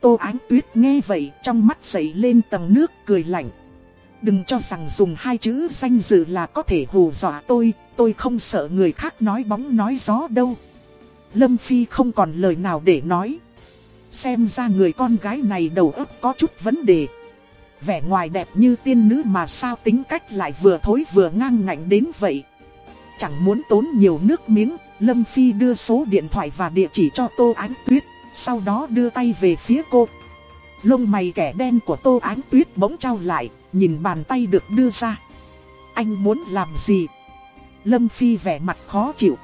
Speaker 1: Tô Ánh Tuyết nghe vậy trong mắt dậy lên tầng nước cười lạnh. Đừng cho rằng dùng hai chữ danh dự là có thể hù dọa tôi, tôi không sợ người khác nói bóng nói gió đâu. Lâm Phi không còn lời nào để nói. Xem ra người con gái này đầu óc có chút vấn đề. Vẻ ngoài đẹp như tiên nữ mà sao tính cách lại vừa thối vừa ngang ngạnh đến vậy. Chẳng muốn tốn nhiều nước miếng, Lâm Phi đưa số điện thoại và địa chỉ cho Tô Ánh Tuyết, sau đó đưa tay về phía cô. Lông mày kẻ đen của Tô Ánh Tuyết bỗng trao lại, nhìn bàn tay được đưa ra. Anh muốn làm gì? Lâm Phi vẻ mặt khó chịu.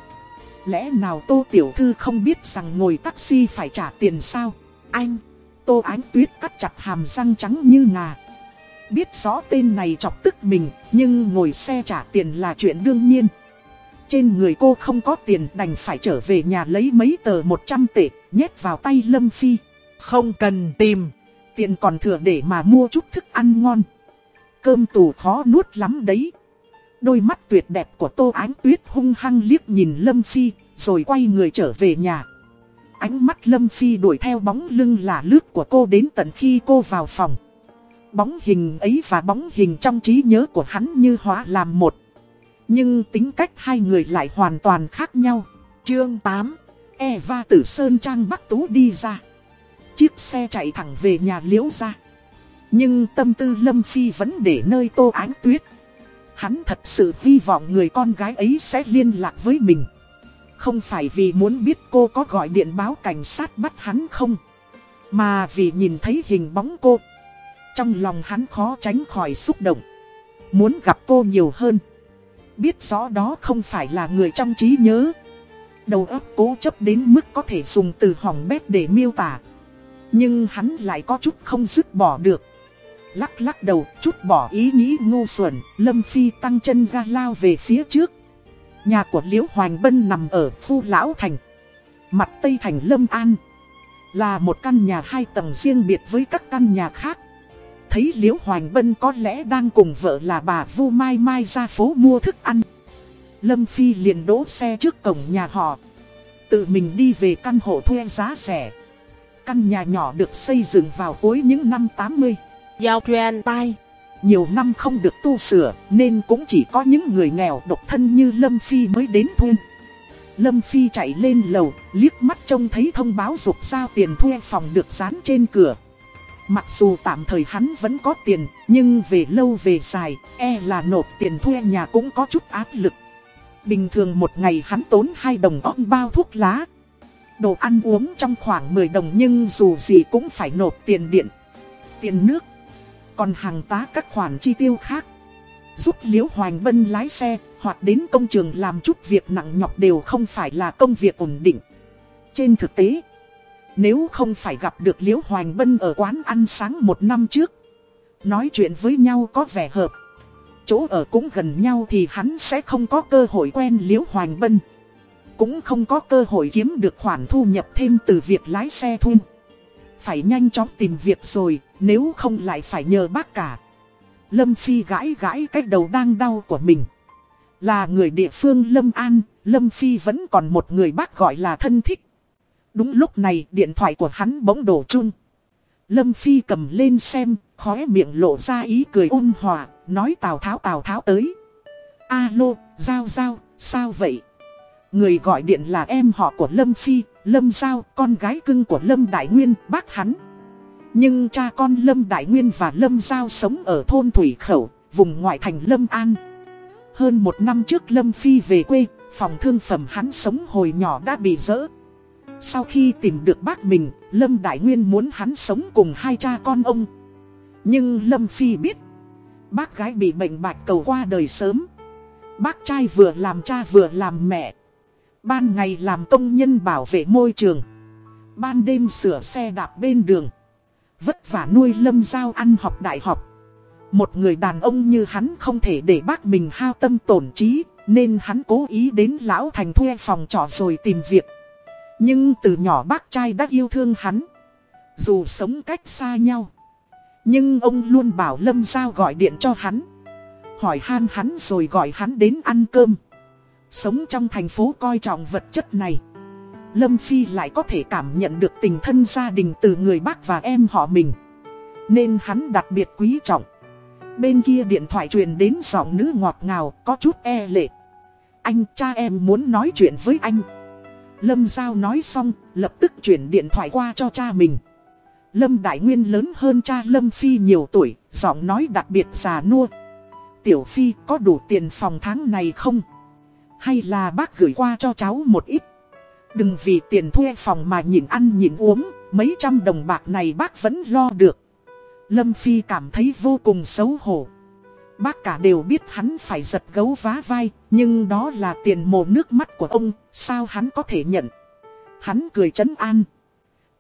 Speaker 1: Lẽ nào Tô Tiểu Thư không biết rằng ngồi taxi phải trả tiền sao? Anh, Tô Ánh Tuyết cắt chặt hàm răng trắng như ngà. Biết rõ tên này chọc tức mình, nhưng ngồi xe trả tiền là chuyện đương nhiên. Trên người cô không có tiền đành phải trở về nhà lấy mấy tờ 100 tệ, nhét vào tay Lâm Phi.
Speaker 2: Không cần tìm.
Speaker 1: Tiền còn thừa để mà mua chút thức ăn ngon. Cơm tù khó nuốt lắm đấy. Đôi mắt tuyệt đẹp của Tô Ánh Tuyết hung hăng liếc nhìn Lâm Phi, rồi quay người trở về nhà. Ánh mắt Lâm Phi đuổi theo bóng lưng là lướt của cô đến tận khi cô vào phòng. Bóng hình ấy và bóng hình trong trí nhớ của hắn như hóa làm một. Nhưng tính cách hai người lại hoàn toàn khác nhau. Chương 8 Eva từ Sơn Trang Bắc Tú đi ra. Chiếc xe chạy thẳng về nhà liễu ra. Nhưng tâm tư Lâm Phi vẫn để nơi Tô Ánh Tuyết. Hắn thật sự hy vọng người con gái ấy sẽ liên lạc với mình. Không phải vì muốn biết cô có gọi điện báo cảnh sát bắt hắn không. Mà vì nhìn thấy hình bóng cô. Trong lòng hắn khó tránh khỏi xúc động. Muốn gặp cô nhiều hơn. Biết rõ đó không phải là người trong trí nhớ. Đầu óc cố chấp đến mức có thể dùng từ hỏng bét để miêu tả. Nhưng hắn lại có chút không dứt bỏ được. Lắc lắc đầu, chút bỏ ý nghĩ ngu xuẩn, Lâm Phi tăng chân ga lao về phía trước. Nhà của Liễu Hoành Bân nằm ở khu Lão Thành. Mặt Tây Thành Lâm An. Là một căn nhà hai tầng riêng biệt với các căn nhà khác. Thấy Liễu Hoành Bân có lẽ đang cùng vợ là bà Vu Mai Mai ra phố mua thức ăn. Lâm Phi liền đỗ xe trước cổng nhà họ. Tự mình đi về căn hộ thuê giá rẻ. Căn nhà nhỏ được xây dựng vào cuối những năm 80.
Speaker 2: Giao truyền tai.
Speaker 1: Nhiều năm không được tu sửa nên cũng chỉ có những người nghèo độc thân như Lâm Phi mới đến thuê. Lâm Phi chạy lên lầu, liếc mắt trông thấy thông báo dục giao tiền thuê phòng được dán trên cửa. Mặc dù tạm thời hắn vẫn có tiền, nhưng về lâu về dài, e là nộp tiền thuê nhà cũng có chút áp lực. Bình thường một ngày hắn tốn 2 đồng on bao thuốc lá. Đồ ăn uống trong khoảng 10 đồng nhưng dù gì cũng phải nộp tiền điện, tiền nước. Còn hàng tá các khoản chi tiêu khác. Giúp Liễu Hoành Bân lái xe, hoặc đến công trường làm chút việc nặng nhọc đều không phải là công việc ổn định. Trên thực tế, nếu không phải gặp được Liễu Hoành Bân ở quán ăn sáng một năm trước, nói chuyện với nhau có vẻ hợp, chỗ ở cũng gần nhau thì hắn sẽ không có cơ hội quen Liễu Hoành Bân. Cũng không có cơ hội kiếm được khoản thu nhập thêm từ việc lái xe thun. Phải nhanh chóng tìm việc rồi, nếu không lại phải nhờ bác cả. Lâm Phi gãi gãi cái đầu đang đau của mình. Là người địa phương Lâm An, Lâm Phi vẫn còn một người bác gọi là thân thích. Đúng lúc này điện thoại của hắn bỗng đổ chung. Lâm Phi cầm lên xem, khóe miệng lộ ra ý cười ôn hòa, nói Tào Tháo Tào Tháo tới. Alo, Giao Giao, sao vậy? Người gọi điện là em họ của Lâm Phi, Lâm Giao, con gái cưng của Lâm Đại Nguyên, bác hắn. Nhưng cha con Lâm Đại Nguyên và Lâm Giao sống ở thôn Thủy Khẩu, vùng ngoại thành Lâm An. Hơn một năm trước Lâm Phi về quê, phòng thương phẩm hắn sống hồi nhỏ đã bị dỡ. Sau khi tìm được bác mình, Lâm Đại Nguyên muốn hắn sống cùng hai cha con ông. Nhưng Lâm Phi biết, bác gái bị bệnh bạch cầu qua đời sớm. Bác trai vừa làm cha vừa làm mẹ. Ban ngày làm công nhân bảo vệ môi trường. Ban đêm sửa xe đạp bên đường. Vất vả nuôi Lâm Giao ăn học đại học. Một người đàn ông như hắn không thể để bác mình hao tâm tổn trí, nên hắn cố ý đến Lão Thành thuê phòng trọ rồi tìm việc. Nhưng từ nhỏ bác trai đã yêu thương hắn. Dù sống cách xa nhau. Nhưng ông luôn bảo Lâm Giao gọi điện cho hắn. Hỏi han hắn rồi gọi hắn đến ăn cơm. Sống trong thành phố coi trọng vật chất này. Lâm Phi lại có thể cảm nhận được tình thân gia đình từ người bác và em họ mình. Nên hắn đặc biệt quý trọng. Bên kia điện thoại truyền đến giọng nữ ngọt ngào, có chút e lệ. Anh cha em muốn nói chuyện với anh. Lâm Giao nói xong, lập tức chuyển điện thoại qua cho cha mình. Lâm Đại Nguyên lớn hơn cha Lâm Phi nhiều tuổi, giọng nói đặc biệt già nua. Tiểu Phi có đủ tiền phòng tháng này không? Hay là bác gửi qua cho cháu một ít? Đừng vì tiền thuê phòng mà nhịn ăn nhịn uống, mấy trăm đồng bạc này bác vẫn lo được. Lâm Phi cảm thấy vô cùng xấu hổ. Bác cả đều biết hắn phải giật gấu vá vai, nhưng đó là tiền mồ nước mắt của ông, sao hắn có thể nhận? Hắn cười chấn an.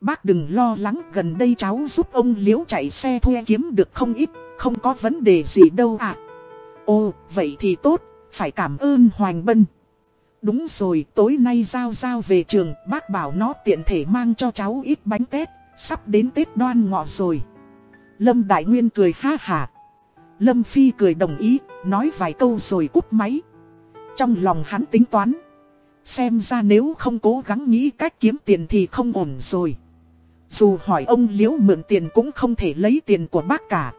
Speaker 1: Bác đừng lo lắng, gần đây cháu giúp ông liễu chạy xe thuê kiếm được không ít, không có vấn đề gì đâu ạ. À. Ồ, vậy thì tốt, phải cảm ơn Hoành Bân. Đúng rồi, tối nay Giao Giao về trường, bác bảo nó tiện thể mang cho cháu ít bánh tết, sắp đến Tết đoan ngọ rồi. Lâm Đại Nguyên cười ha hà. Lâm Phi cười đồng ý, nói vài câu rồi cúp máy. Trong lòng hắn tính toán. Xem ra nếu không cố gắng nghĩ cách kiếm tiền thì không ổn rồi. Dù hỏi ông Liễu mượn tiền cũng không thể lấy tiền của bác cả.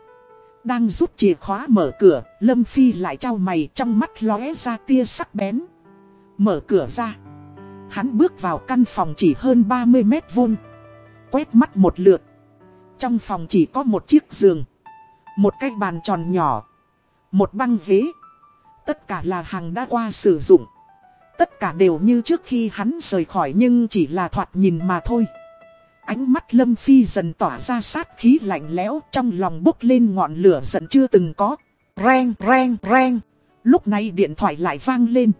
Speaker 1: Đang rút chìa khóa mở cửa, Lâm Phi lại trao mày trong mắt lóe ra tia sắc bén. Mở cửa ra. Hắn bước vào căn phòng chỉ hơn 30 mét vuông. Quét mắt một lượt. Trong phòng chỉ có một chiếc giường. Một cái bàn tròn nhỏ. Một băng ghế. Tất cả là hàng đã qua sử dụng. Tất cả đều như trước khi hắn rời khỏi nhưng chỉ là thoạt nhìn mà thôi. Ánh mắt Lâm Phi dần tỏa ra sát khí lạnh lẽo trong lòng bốc lên ngọn lửa giận chưa từng có. Reng, reng, reng. Lúc này điện thoại lại vang lên.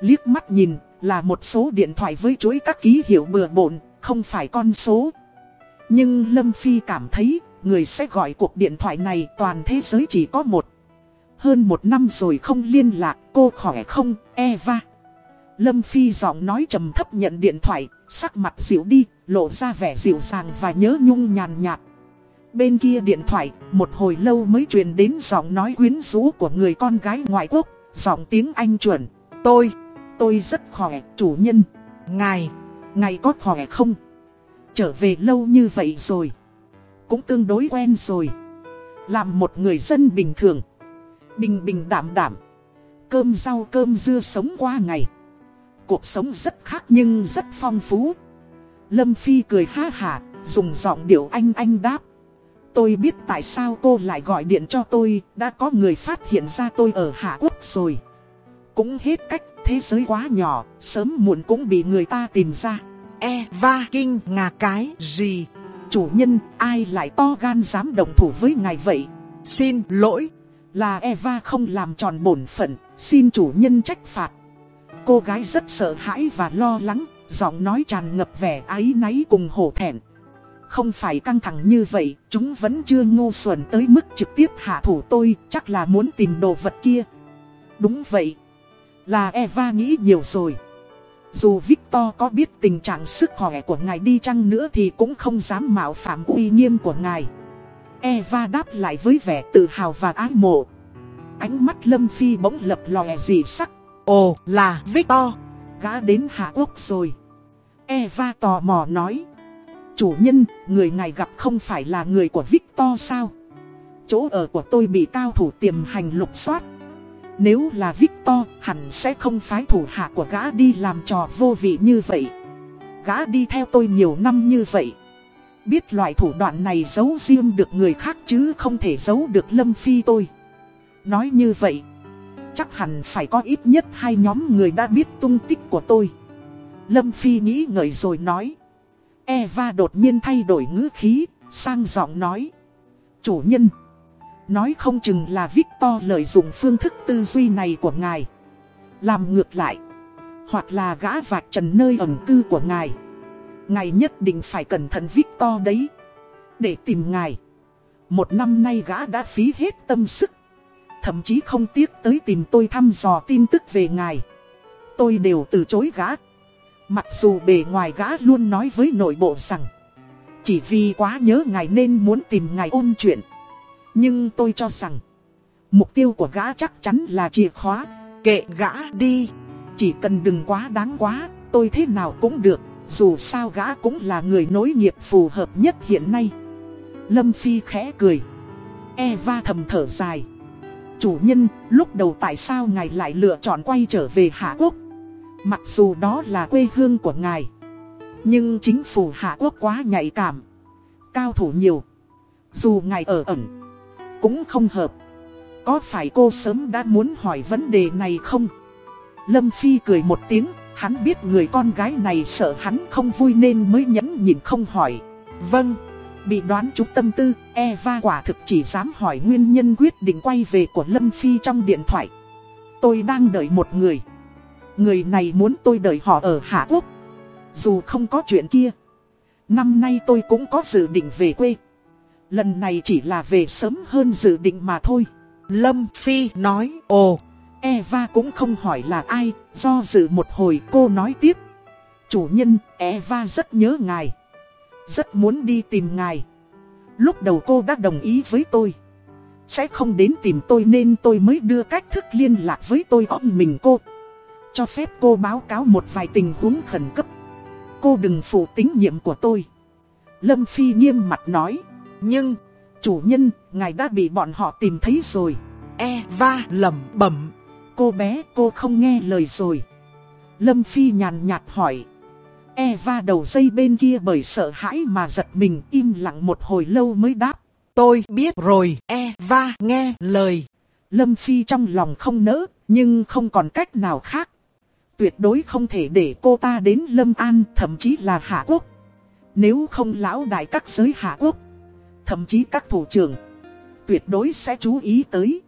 Speaker 1: Liếc mắt nhìn là một số điện thoại với chuỗi các ký hiệu bừa bộn, không phải con số. Nhưng Lâm Phi cảm thấy người sẽ gọi cuộc điện thoại này toàn thế giới chỉ có một. Hơn một năm rồi không liên lạc, cô khỏe không, Eva. Lâm Phi giọng nói trầm thấp nhận điện thoại, sắc mặt dịu đi, lộ ra vẻ dịu dàng và nhớ nhung nhàn nhạt. Bên kia điện thoại, một hồi lâu mới truyền đến giọng nói quyến rũ của người con gái ngoại quốc, giọng tiếng Anh chuẩn. Tôi, tôi rất khỏe, chủ nhân. Ngài, ngài có khỏe không? Trở về lâu như vậy rồi. Cũng tương đối quen rồi. Làm một người dân bình thường. Bình bình đảm đảm. Cơm rau cơm dưa sống qua ngày. Cuộc sống rất khác nhưng rất phong phú. Lâm Phi cười ha hả, dùng giọng điệu anh anh đáp. Tôi biết tại sao cô lại gọi điện cho tôi, đã có người phát hiện ra tôi ở Hạ Quốc rồi. Cũng hết cách, thế giới quá nhỏ, sớm muộn cũng bị người ta tìm ra. Eva kinh ngạc cái gì? Chủ nhân, ai lại to gan dám đồng thủ với ngài vậy? Xin lỗi, là Eva không làm tròn bổn phận, Xin chủ nhân trách phạt. Cô gái rất sợ hãi và lo lắng, giọng nói tràn ngập vẻ áy náy cùng hổ thẹn. Không phải căng thẳng như vậy, chúng vẫn chưa ngu xuẩn tới mức trực tiếp hạ thủ tôi, chắc là muốn tìm đồ vật kia. Đúng vậy, là Eva nghĩ nhiều rồi. Dù Victor có biết tình trạng sức khỏe của ngài đi chăng nữa thì cũng không dám mạo phạm uy nghiêm của ngài. Eva đáp lại với vẻ tự hào và ái mộ. Ánh mắt Lâm Phi bỗng lập lòe dị sắc.
Speaker 2: Ồ, là Victor.
Speaker 1: Gã đến Hạ Quốc rồi. Eva tò mò nói. Chủ nhân, người ngài gặp không phải là người của Victor sao? Chỗ ở của tôi bị cao thủ tiềm hành lục soát. Nếu là Victor, hẳn sẽ không phái thủ hạ của gã đi làm trò vô vị như vậy. Gã đi theo tôi nhiều năm như vậy. Biết loại thủ đoạn này giấu riêng được người khác chứ không thể giấu được Lâm Phi tôi. Nói như vậy, chắc hẳn phải có ít nhất hai nhóm người đã biết tung tích của tôi. Lâm Phi nghĩ ngợi rồi nói. Eva đột nhiên thay đổi ngữ khí, sang giọng nói. Chủ nhân, nói không chừng là Victor lợi dụng phương thức tư duy này của ngài. Làm ngược lại, hoặc là gã vạch trần nơi ẩn cư của ngài. Ngài nhất định phải cẩn thận Victor đấy. Để tìm ngài. Một năm nay gã đã phí hết tâm sức. Thậm chí không tiếc tới tìm tôi thăm dò tin tức về ngài. Tôi đều từ chối gã. Mặc dù bề ngoài gã luôn nói với nội bộ rằng Chỉ vì quá nhớ ngài nên muốn tìm ngài ôn chuyện nhưng tôi cho rằng Mục tiêu của gã chắc chắn là chìa khóa.
Speaker 2: Kệ gã đi
Speaker 1: Chỉ cần đừng quá đáng quá Tôi thế nào cũng được Dù sao gã cũng là người nối nghiệp phù hợp nhất hiện nay. Lâm Phi khẽ cười. Eva thầm thở dài. Chủ nhân, lúc đầu tại sao ngài lại lựa chọn quay trở về Hạ Quốc? Mặc dù đó là quê hương của ngài Nhưng chính phủ Hạ Quốc quá nhạy cảm Cao thủ nhiều. Dù ngài ở ẩn cũng không hợp Có phải cô sớm đã muốn hỏi vấn đề này không? Lâm Phi cười một tiếng, Hắn biết người con gái này sợ hắn không vui nên mới nhẫn nhịn không hỏi Vâng Bị đoán trúng tâm tư, Eva quả thực chỉ dám hỏi nguyên nhân quyết định quay về của Lâm Phi trong điện thoại Tôi đang đợi một người Người này muốn tôi đợi họ ở Hạ Quốc. Dù không có chuyện kia. Năm nay tôi cũng có dự định về quê. Lần này chỉ là về sớm hơn dự định mà thôi.
Speaker 2: Lâm Phi nói ồ.
Speaker 1: Eva cũng không hỏi là ai, do dự một hồi cô nói tiếp. Chủ nhân, Eva rất nhớ ngài. Rất muốn đi tìm ngài. Lúc đầu cô đã đồng ý với tôi. Sẽ không đến tìm tôi nên tôi mới đưa cách thức liên lạc với tôi ông mình cô. Cho phép cô báo cáo một vài tình huống khẩn cấp Cô đừng phụ tính nhiệm của tôi Lâm Phi nghiêm mặt nói nhưng, chủ nhân, ngài đã bị bọn họ tìm thấy rồi.
Speaker 2: Eva lẩm bẩm.
Speaker 1: Cô bé, cô không nghe lời rồi. Lâm Phi nhàn nhạt hỏi. Eva đầu dây bên kia bởi sợ hãi mà giật mình im lặng một hồi lâu mới đáp.
Speaker 2: Tôi biết rồi, Eva nghe lời.
Speaker 1: Lâm Phi trong lòng không nỡ, nhưng không còn cách nào khác. Tuyệt đối không thể để cô ta đến Lâm An thậm chí là Hạ Quốc. Nếu không lão đại các giới Hạ Quốc Thậm chí các thủ trưởng. Tuyệt đối sẽ chú ý tới.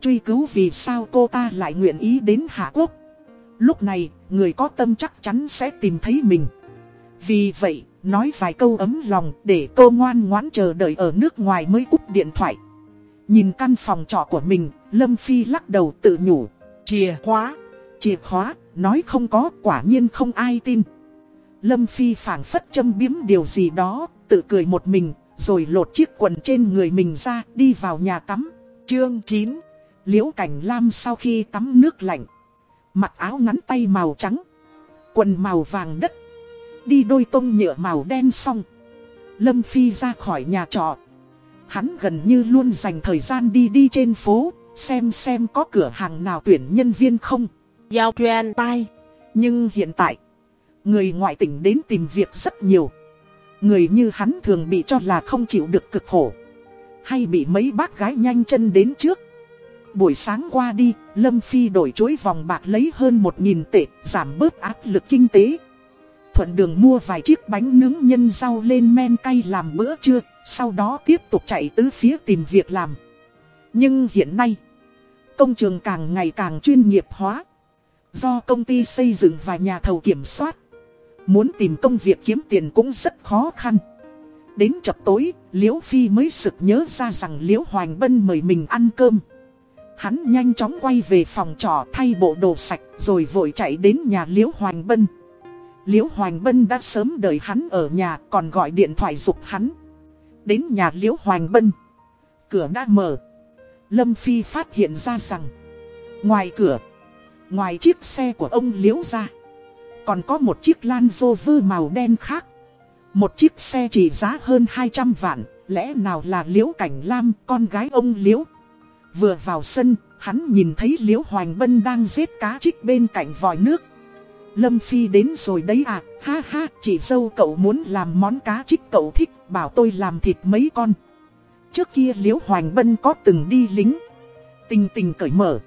Speaker 1: Truy cứu vì sao cô ta lại nguyện ý đến Hạ Quốc. Lúc này, người có tâm chắc chắn sẽ tìm thấy mình. Vì vậy, nói vài câu ấm lòng để cô ngoan ngoãn chờ đợi ở nước ngoài mới cúp điện thoại. Nhìn căn phòng trọ của mình, Lâm Phi lắc đầu tự nhủ.
Speaker 2: Chìa khóa
Speaker 1: Chìa khóa, Nói không có, quả nhiên không ai tin. Lâm Phi phảng phất châm biếm điều gì đó, Tự cười một mình. Rồi lột chiếc quần trên người mình ra Đi vào nhà tắm. Chương 9 Liễu Cảnh Lam sau khi tắm nước lạnh. Mặc áo ngắn tay màu trắng Quần màu vàng đất. Đi đôi tông nhựa màu đen xong. Lâm Phi ra khỏi nhà trọ. Hắn gần như luôn dành thời gian đi đi trên phố Xem xem có cửa hàng nào tuyển nhân viên không.
Speaker 2: Giao truyền. Tai.
Speaker 1: Nhưng hiện tại, người ngoại tỉnh đến tìm việc rất nhiều. Người như hắn thường bị cho là không chịu được cực khổ. Hay bị mấy bác gái nhanh chân đến trước. Buổi sáng qua đi, Lâm Phi đổi chuối vòng bạc lấy hơn 1.000 tệ, giảm bớt áp lực kinh tế. Thuận đường mua vài chiếc bánh nướng nhân rau lên men cay làm bữa trưa, sau đó tiếp tục chạy tứ phía tìm việc làm. Nhưng hiện nay, Công trường càng ngày càng chuyên nghiệp hóa. Do công ty xây dựng và nhà thầu kiểm soát. Muốn tìm công việc kiếm tiền cũng rất khó khăn. Đến chập tối, Liễu Phi mới sực nhớ ra rằng Liễu Hoành Bân mời mình ăn cơm. Hắn nhanh chóng quay về phòng trọ thay bộ đồ sạch rồi vội chạy đến nhà Liễu Hoành Bân. Liễu Hoành Bân đã sớm đợi hắn ở nhà còn gọi điện thoại dục hắn. Đến nhà Liễu Hoành Bân. Cửa đã mở. Lâm Phi phát hiện ra rằng Ngoài cửa Ngoài chiếc xe của ông Liễu ra còn có một chiếc Land Rover màu đen khác Một chiếc xe trị giá hơn 200 vạn, Lẽ nào là Liễu Cảnh Lam, con gái ông Liễu Vừa vào sân, Hắn nhìn thấy Liễu Hoành Bân đang giết cá trích bên cạnh vòi nước Lâm Phi đến rồi đấy à Ha ha, chị dâu cậu muốn làm món cá trích cậu thích, Bảo tôi làm thịt mấy con Trước kia Liễu Hoành Bân có từng đi lính. Tình tình cởi mở.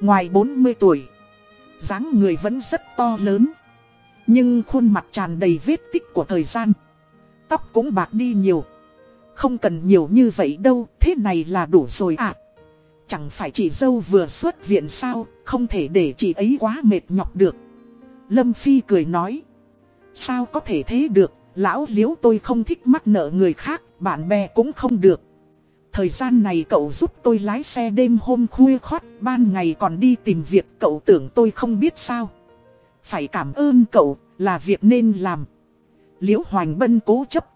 Speaker 1: Ngoài 40 tuổi. dáng người vẫn rất to lớn. Nhưng khuôn mặt tràn đầy vết tích của thời gian. Tóc cũng bạc đi nhiều. Không cần nhiều như vậy đâu, thế này là đủ rồi à. Chẳng phải chị dâu vừa xuất viện sao, không thể để chị ấy quá mệt nhọc được. Lâm Phi cười nói. Sao có thể thế được, lão liếu tôi không thích mắc nợ người khác, bạn bè cũng không được. Thời gian này cậu giúp tôi lái xe đêm hôm khuya khót ban ngày còn đi tìm việc cậu tưởng tôi không biết sao. Phải cảm ơn cậu, là việc nên làm. Liễu Hoành Bân cố chấp.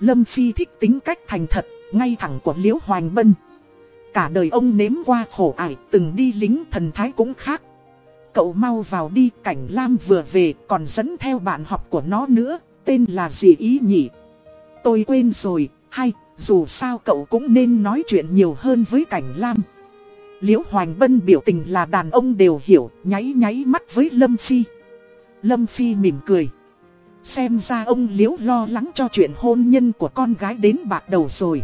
Speaker 1: Lâm Phi thích tính cách thành thật, ngay thẳng của Liễu Hoành Bân. Cả đời ông nếm qua khổ ải, từng đi lính thần thái cũng khác. Cậu mau vào đi, cảnh Lam vừa về, còn dẫn theo bạn học của nó nữa, tên là gì ý nhỉ? Tôi quên rồi, hay, dù sao cậu cũng nên nói chuyện nhiều hơn với Cảnh Lam Liễu Hoành Bân biểu tình là đàn ông đều hiểu Nháy nháy mắt với Lâm Phi Lâm Phi mỉm cười Xem ra ông Liễu lo lắng cho chuyện hôn nhân của con gái đến bạc đầu rồi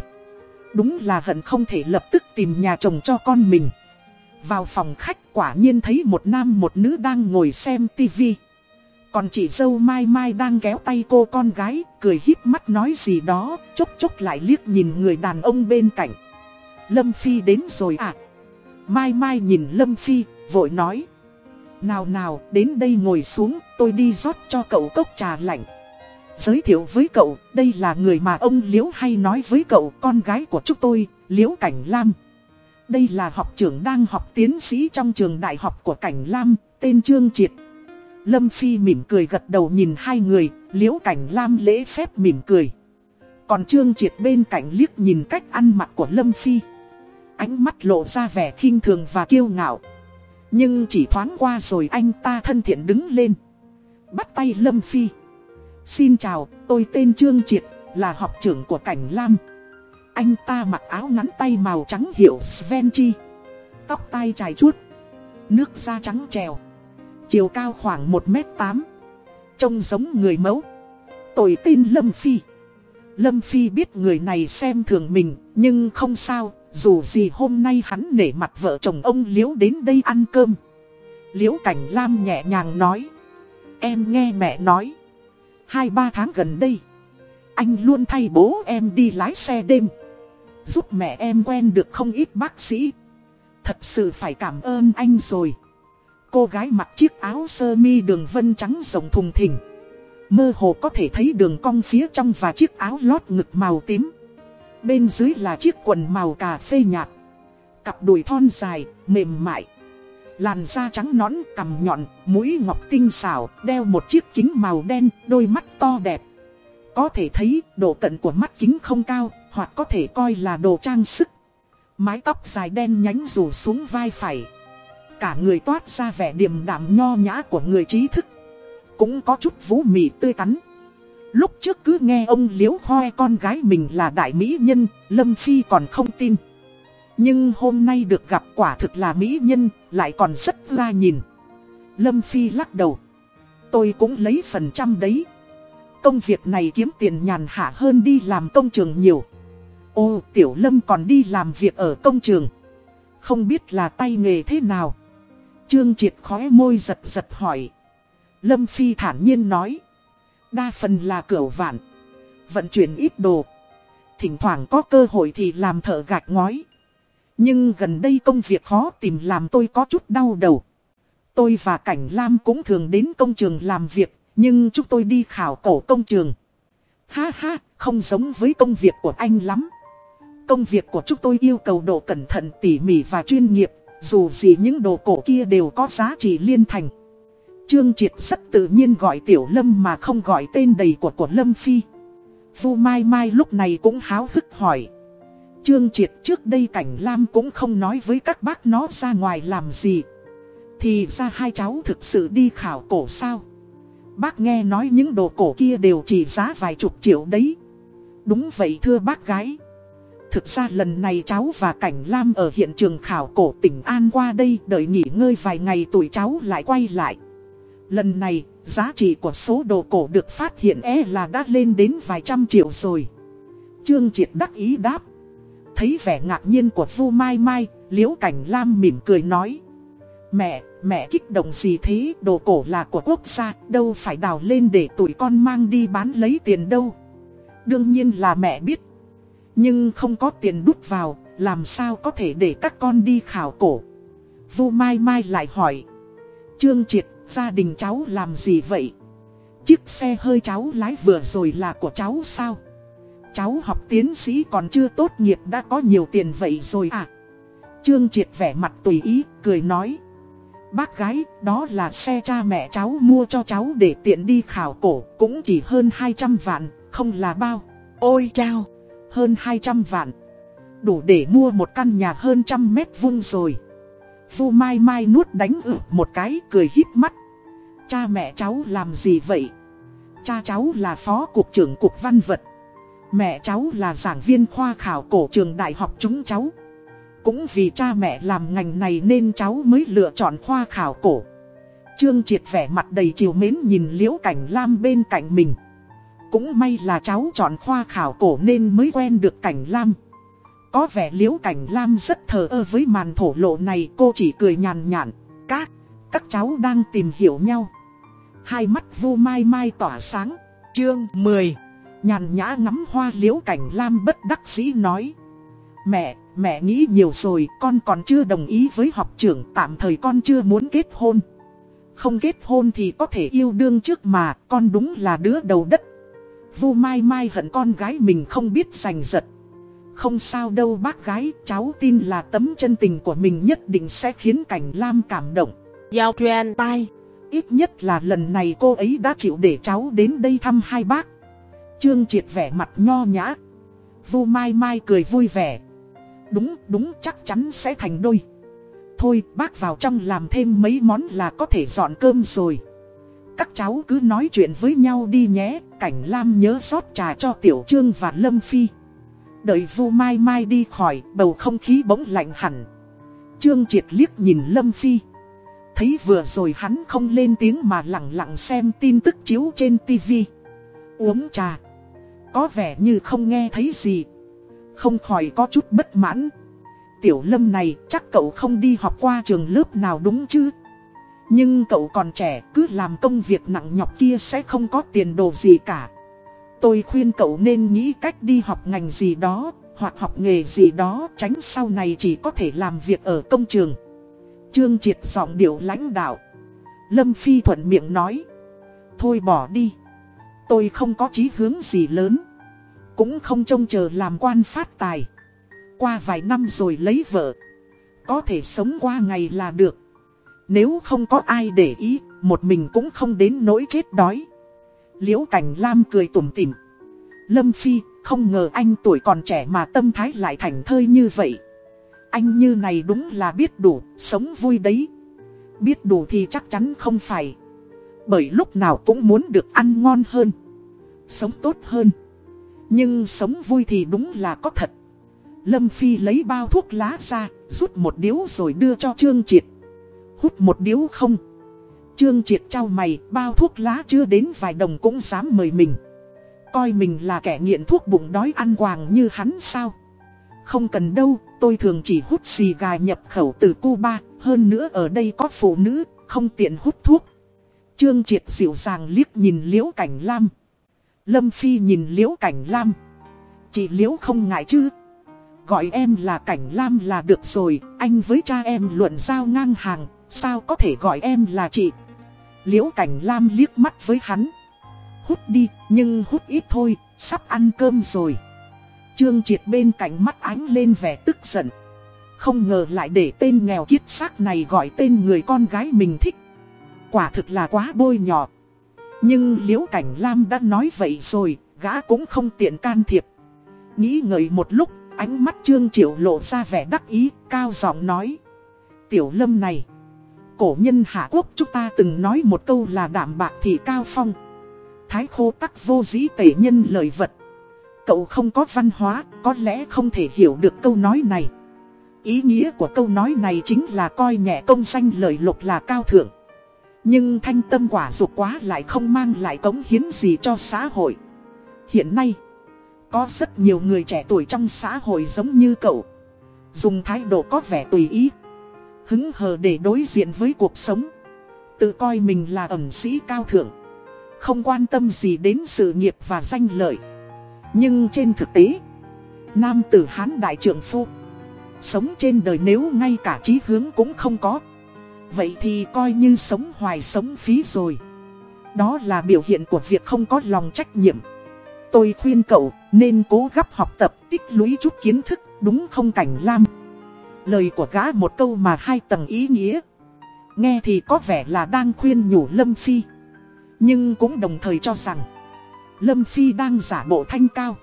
Speaker 1: Đúng là hận không thể lập tức tìm nhà chồng cho con mình Vào phòng khách quả nhiên thấy một nam một nữ đang ngồi xem tivi còn chị dâu Mai Mai đang kéo tay cô con gái, cười híp mắt nói gì đó, chốc chốc lại liếc nhìn người đàn ông bên cạnh. Lâm Phi đến rồi à? Mai Mai nhìn Lâm Phi, vội nói. Nào nào, đến đây ngồi xuống, tôi đi rót cho cậu cốc trà lạnh. Giới thiệu với cậu, đây là người mà ông Liễu hay nói với cậu, con gái của chúng tôi, Liễu Cảnh Lam. Đây là học trưởng đang học tiến sĩ trong trường đại học của Cảnh Lam, tên Trương Triệt. Lâm Phi mỉm cười gật đầu nhìn hai người, liễu cảnh lam lễ phép mỉm cười. Còn Trương Triệt bên cạnh liếc nhìn cách ăn mặc của Lâm Phi. Ánh mắt lộ ra vẻ khinh thường và kiêu ngạo. Nhưng chỉ thoáng qua rồi anh ta thân thiện đứng lên. Bắt tay Lâm Phi. Xin chào, tôi tên Trương Triệt, là học trưởng của Cảnh Lam. Anh ta mặc áo ngắn tay màu trắng hiệu Svenchi. Tóc tai trải chuốt. Nước da trắng trèo. Chiều cao khoảng 1m8 Trông giống người mẫu Tôi tên Lâm Phi Lâm Phi biết người này xem thường mình Nhưng không sao dù gì hôm nay hắn nể mặt vợ chồng ông Liễu đến đây ăn cơm. Liễu Cảnh Lam nhẹ nhàng nói. Em nghe mẹ nói. Hai ba tháng gần đây, Anh luôn thay bố em đi lái xe đêm. Giúp mẹ em quen được không ít bác sĩ. Thật sự phải cảm ơn anh rồi. Cô gái mặc chiếc áo sơ mi đường vân trắng rộng thùng thình. Mơ hồ có thể thấy đường cong phía trong và chiếc áo lót ngực màu tím. Bên dưới là chiếc quần màu cà phê nhạt. Cặp đùi thon dài, mềm mại. Làn da trắng nõn, cằm nhọn, mũi ngọc tinh xảo, đeo một chiếc kính màu đen, đôi mắt to đẹp. Có thể thấy độ cận của mắt kính không cao, hoặc có thể coi là đồ trang sức. Mái tóc dài đen nhánh rủ xuống vai phải cả người toát ra vẻ điềm đạm nho nhã của người trí thức. Cũng có chút vũ mị tươi tắn. Lúc trước cứ nghe ông liếu khoe con gái mình là đại mỹ nhân, Lâm Phi còn không tin. Nhưng hôm nay được gặp quả thực là mỹ nhân, lại còn rất la nhìn. Lâm Phi lắc đầu. Tôi cũng lấy phần trăm đấy. Công việc này kiếm tiền nhàn hạ hơn đi làm công trường nhiều. Ô, Tiểu Lâm còn đi làm việc ở công trường. Không biết là tay nghề thế nào. Trương Triệt khóe môi giật giật hỏi. Lâm Phi thản nhiên nói. Đa phần là cửa vạn. Vận chuyển ít đồ. Thỉnh thoảng có cơ hội thì làm thợ gạch ngói. Nhưng gần đây công việc khó tìm làm tôi có chút đau đầu. Tôi và Cảnh Lam cũng thường đến công trường làm việc, nhưng chúng tôi đi khảo cổ công trường. Ha ha, không giống với công việc của anh lắm. Công việc của chúng tôi yêu cầu độ cẩn thận tỉ mỉ và chuyên nghiệp, dù gì những đồ cổ kia đều có giá trị liên thành. Trương Triệt rất tự nhiên gọi Tiểu Lâm mà không gọi tên đầy của của Lâm Phi. Vu Mai Mai lúc này cũng háo hức hỏi. Trương Triệt trước đây Cảnh Lam cũng không nói với các bác nó ra ngoài làm gì. Thì ra hai cháu thực sự đi khảo cổ sao? Bác nghe nói những đồ cổ kia đều chỉ giá vài chục triệu đấy. Đúng vậy thưa bác gái. Thực ra lần này cháu và Cảnh Lam ở hiện trường khảo cổ tỉnh An qua đây đợi nghỉ ngơi vài ngày tuổi cháu lại quay lại. Lần này, giá trị của số đồ cổ được phát hiện e là đã lên đến vài trăm triệu rồi. Trương Triệt đắc ý đáp. Thấy vẻ ngạc nhiên của Vu Mai Mai, Liễu Cảnh Lam mỉm cười nói. Mẹ, mẹ kích động gì thế, đồ cổ là của quốc gia, đâu phải đào lên để tụi con mang đi bán lấy tiền đâu. Đương nhiên là mẹ biết. Nhưng không có tiền đút vào, làm sao có thể để các con đi khảo cổ. Vu Mai Mai lại hỏi. Trương Triệt, gia đình cháu làm gì vậy? Chiếc xe hơi cháu lái vừa rồi là của cháu sao? Cháu học tiến sĩ còn chưa tốt nghiệp đã có nhiều tiền vậy rồi à? Trương Triệt vẻ mặt tùy ý, cười nói. Bác gái, đó là xe cha mẹ cháu mua cho cháu để tiện đi khảo cổ, cũng chỉ hơn 200 vạn, không là bao.
Speaker 2: Ôi chao,
Speaker 1: hơn 200 vạn. Đủ để mua một căn nhà hơn trăm mét vuông rồi. Vu Mai Mai nuốt đánh ử một cái, cười híp mắt. Cha mẹ cháu làm gì vậy? Cha cháu là phó cục trưởng cục văn vật. Mẹ cháu là giảng viên khoa khảo cổ trường đại học chúng cháu. Cũng vì cha mẹ làm ngành này nên cháu mới lựa chọn khoa khảo cổ. Trương Triệt vẻ mặt đầy chiều mến nhìn Liễu Cảnh Lam bên cạnh mình. Cũng may là cháu chọn khoa khảo cổ nên mới quen được Cảnh Lam. Có vẻ Liễu Cảnh Lam rất thờ ơ với màn thổ lộ này cô chỉ cười nhàn nhạt. Các, các cháu đang tìm hiểu nhau. Hai mắt vu mai mai tỏa sáng.
Speaker 2: chương 10
Speaker 1: Nhàn nhã ngắm hoa Liễu Cảnh Lam bất đắc dĩ nói. Mẹ, mẹ nghĩ nhiều rồi, con còn chưa đồng ý với học trưởng, tạm thời con chưa muốn kết hôn. Không kết hôn thì có thể yêu đương trước mà, con đúng là đứa đầu đất. Vu Mai Mai hận con gái mình không biết giành giật. Không sao đâu bác gái, cháu tin là tấm chân tình của mình nhất định sẽ khiến Cảnh Lam cảm động.
Speaker 2: Giao truyền tai.
Speaker 1: Ít nhất là lần này cô ấy đã chịu để cháu đến đây thăm hai bác. Trương Triệt vẻ mặt nho nhã. Vu Mai Mai cười vui vẻ. Đúng, đúng chắc chắn sẽ thành đôi. Thôi bác vào trong làm thêm mấy món là có thể dọn cơm rồi. Các cháu cứ nói chuyện với nhau đi nhé, Cảnh Lam nhớ rót trà cho Tiểu Trương và Lâm Phi. Đợi Vu Mai Mai đi khỏi, bầu không khí bỗng lạnh hẳn. Trương Triệt liếc nhìn Lâm Phi. Thấy vừa rồi hắn không lên tiếng mà lặng lặng xem tin tức chiếu trên tivi. Uống trà. Có vẻ như không nghe thấy gì. Không khỏi có chút bất mãn. Tiểu Lâm này chắc cậu không đi học qua trường lớp nào đúng chứ? Nhưng cậu còn trẻ cứ làm công việc nặng nhọc kia sẽ không có tiền đồ gì cả. Tôi khuyên cậu nên nghĩ cách đi học ngành gì đó, hoặc học nghề gì đó, tránh sau này chỉ có thể làm việc ở công trường. Trương Triệt giọng điệu lãnh đạo. Lâm Phi thuận miệng nói. Thôi bỏ đi. Tôi không có chí hướng gì lớn. Cũng không trông chờ làm quan phát tài. Qua vài năm rồi lấy vợ. Có thể sống qua ngày là được. Nếu không có ai để ý, một mình cũng không đến nỗi chết đói. Liễu Cảnh Lam cười tủm tỉm. Lâm Phi, không ngờ anh tuổi còn trẻ mà tâm thái lại thành thơi như vậy. Anh như này đúng là biết đủ, sống vui đấy. Biết đủ thì chắc chắn không phải. Bởi lúc nào cũng muốn được ăn ngon hơn. Sống tốt hơn. Nhưng sống vui thì đúng là có thật. Lâm Phi lấy bao thuốc lá ra, rút một điếu rồi đưa cho Trương Triệt. Hút một điếu không? Trương Triệt trao mày, bao thuốc lá chưa đến vài đồng cũng dám mời mình. Coi mình là kẻ nghiện thuốc bụng đói ăn quàng như hắn sao? Không cần đâu, tôi thường chỉ hút xì gà nhập khẩu từ Cuba, hơn nữa ở đây có phụ nữ, không tiện hút thuốc. Trương Triệt dịu dàng liếc nhìn Liễu Cảnh Lam. Lâm Phi nhìn Liễu Cảnh Lam. Chị Liễu không ngại chứ? gọi em là Cảnh Lam là được rồi, anh với cha em luận giao ngang hàng, sao có thể gọi em là chị. Liễu Cảnh Lam liếc mắt với hắn. Hút đi, nhưng hút ít thôi, sắp ăn cơm rồi. Trương Triệt bên cạnh mắt ánh lên vẻ tức giận. Không ngờ lại để tên nghèo kiết xác này gọi tên người con gái mình thích. Quả thực là quá bôi nhọ. Nhưng Liễu Cảnh Lam đã nói vậy rồi, gã cũng không tiện can thiệp. Nghĩ ngợi một lúc, ánh mắt Trương Triệu lộ ra vẻ đắc ý, cao giọng nói. Tiểu lâm này, cổ nhân Hạ Quốc chúng ta từng nói một câu là đảm bạc thì cao phong. Thái khô tắc vô dĩ tể nhân lời vật. Cậu không có văn hóa, có lẽ không thể hiểu được câu nói này. Ý nghĩa của câu nói này chính là coi nhẹ công danh lời lục là cao thượng. Nhưng thanh tâm quả dục quá lại không mang lại cống hiến gì cho xã hội. Hiện nay, có rất nhiều người trẻ tuổi trong xã hội giống như cậu. Dùng thái độ có vẻ tùy ý. Hứng hờ để đối diện với cuộc sống. Tự coi mình là ẩm sĩ cao thượng. Không quan tâm gì đến sự nghiệp và danh lợi. Nhưng trên thực tế, nam tử hán đại trưởng phu. Sống trên đời nếu ngay cả chí hướng cũng không có. Vậy thì coi như sống hoài sống phí rồi. Đó là biểu hiện của việc không có lòng trách nhiệm. Tôi khuyên cậu nên cố gắng học tập tích lũy chút kiến thức đúng không cảnh lam. Lời của gã một câu mà hai tầng ý nghĩa. Nghe thì có vẻ là đang khuyên nhủ Lâm Phi. Nhưng cũng đồng thời cho rằng Lâm Phi đang giả bộ thanh cao.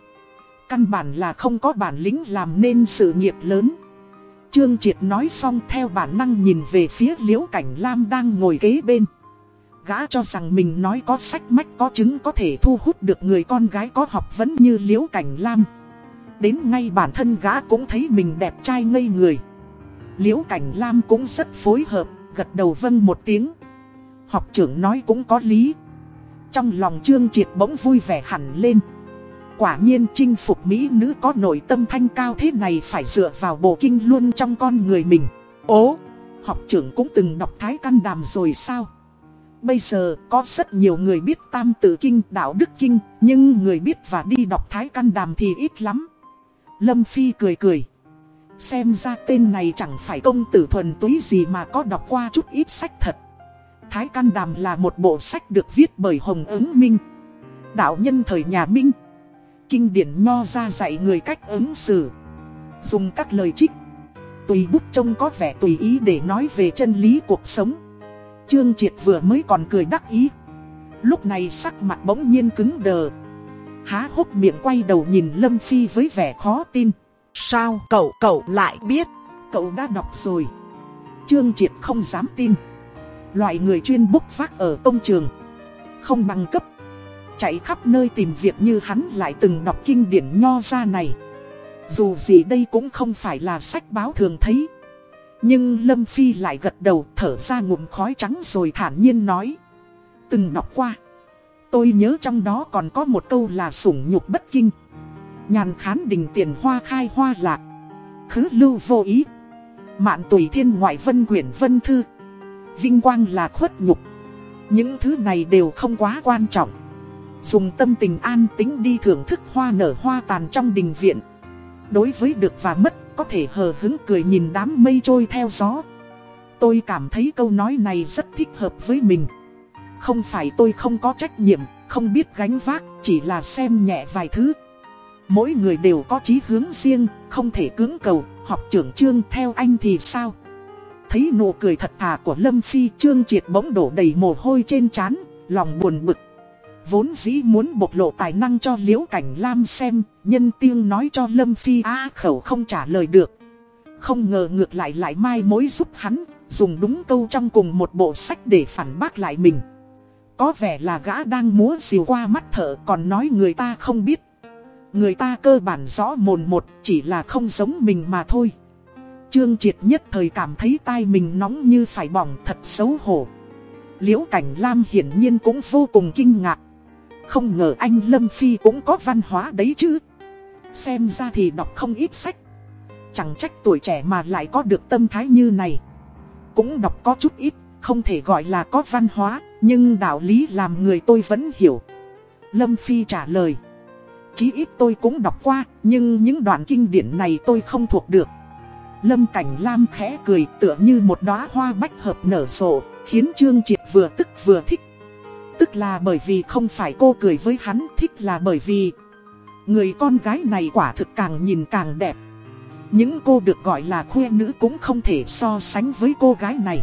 Speaker 1: Căn bản là không có bản lĩnh làm nên sự nghiệp lớn. Trương Triệt nói xong theo bản năng nhìn về phía Liễu Cảnh Lam đang ngồi kế bên. Gã cho rằng mình nói có sách mách có chứng có thể thu hút được người con gái có học vấn như Liễu Cảnh Lam. Đến ngay bản thân gã cũng thấy mình đẹp trai ngây người. Liễu Cảnh Lam cũng rất phối hợp, gật đầu vâng một tiếng. Học trưởng nói cũng có lý. Trong lòng Trương Triệt bỗng vui vẻ hẳn lên. Quả nhiên chinh phục Mỹ nữ có nội tâm thanh cao thế này phải dựa vào bộ kinh luôn trong con người mình. Ố, học trưởng cũng từng đọc Thái Căn Đàm rồi sao? Bây giờ có rất nhiều người biết Tam Tử Kinh, Đạo Đức Kinh, nhưng người biết và đi đọc Thái Căn Đàm thì ít lắm. Lâm Phi cười cười. Xem ra tên này chẳng phải công tử thuần túy gì mà có đọc qua chút ít sách thật. Thái Căn Đàm là một bộ sách được viết bởi Hồng Ứng Minh. Đạo nhân thời nhà Minh. Kinh điển nho ra dạy người cách ứng xử. Dùng các lời trích. Tùy bút trông có vẻ tùy ý để nói về chân lý cuộc sống. Trương Triệt vừa mới còn cười đắc ý. Lúc này sắc mặt bỗng nhiên cứng đờ. Há hốc miệng quay đầu nhìn Lâm Phi với vẻ khó tin.
Speaker 2: Sao cậu cậu lại biết?
Speaker 1: Cậu đã đọc rồi. Trương Triệt không dám tin. Loại người chuyên bốc vác ở công trường. Không bằng cấp. Chạy khắp nơi tìm việc như hắn lại từng đọc kinh điển nho ra này. Dù gì đây cũng không phải là sách báo thường thấy. Nhưng Lâm Phi lại gật đầu thở ra ngụm khói trắng rồi thản nhiên nói. Từng đọc qua. Tôi nhớ trong đó còn có một câu là sủng nhục bất kinh. Nhàn khán đình tiền hoa khai hoa lạc. Khứ lưu vô ý. Mạn tùy thiên ngoại vân quyển vân thư. Vinh quang là khuất nhục. Những thứ này đều không quá quan trọng. Dùng tâm tình an tính đi thưởng thức hoa nở hoa tàn trong đình viện. Đối với được và mất có thể hờ hứng cười nhìn đám mây trôi theo gió. Tôi cảm thấy câu nói này rất thích hợp với mình. Không phải tôi không có trách nhiệm, không biết gánh vác, chỉ là xem nhẹ vài thứ. Mỗi người đều có chí hướng riêng, không thể cưỡng cầu, học trưởng trương theo anh thì sao? Thấy nụ cười thật thà của Lâm Phi trương triệt bỗng đổ đầy mồ hôi trên trán lòng buồn bực. Vốn dĩ muốn bộc lộ tài năng cho Liễu Cảnh Lam xem, nhân tiên nói cho Lâm Phi á khẩu không trả lời được. Không ngờ ngược lại lại mai mối giúp hắn, dùng đúng câu trong cùng một bộ sách để phản bác lại mình. Có vẻ là gã đang múa xìu qua mắt thở còn nói người ta không biết. Người ta cơ bản rõ mồn một chỉ là không giống mình mà thôi. Trương Triệt nhất thời cảm thấy tai mình nóng như phải bỏng thật xấu hổ. Liễu Cảnh Lam hiển nhiên cũng vô cùng kinh ngạc. Không ngờ anh Lâm Phi cũng có văn hóa đấy chứ. Xem ra thì đọc không ít sách. Chẳng trách tuổi trẻ mà lại có được tâm thái như này. Cũng đọc có chút ít, không thể gọi là có văn hóa, nhưng đạo lý làm người tôi vẫn hiểu. Lâm Phi trả lời. chí ít tôi cũng đọc qua, nhưng những đoạn kinh điển này tôi không thuộc được. Lâm Cảnh Lam khẽ cười tựa như một đóa hoa bách hợp nở rộ, khiến Trương Triệt vừa tức vừa thích. Tức là bởi vì không phải cô cười với hắn, thích là bởi vì người con gái này quả thực càng nhìn càng đẹp. Những cô được gọi là khuê nữ cũng không thể so sánh với cô gái này.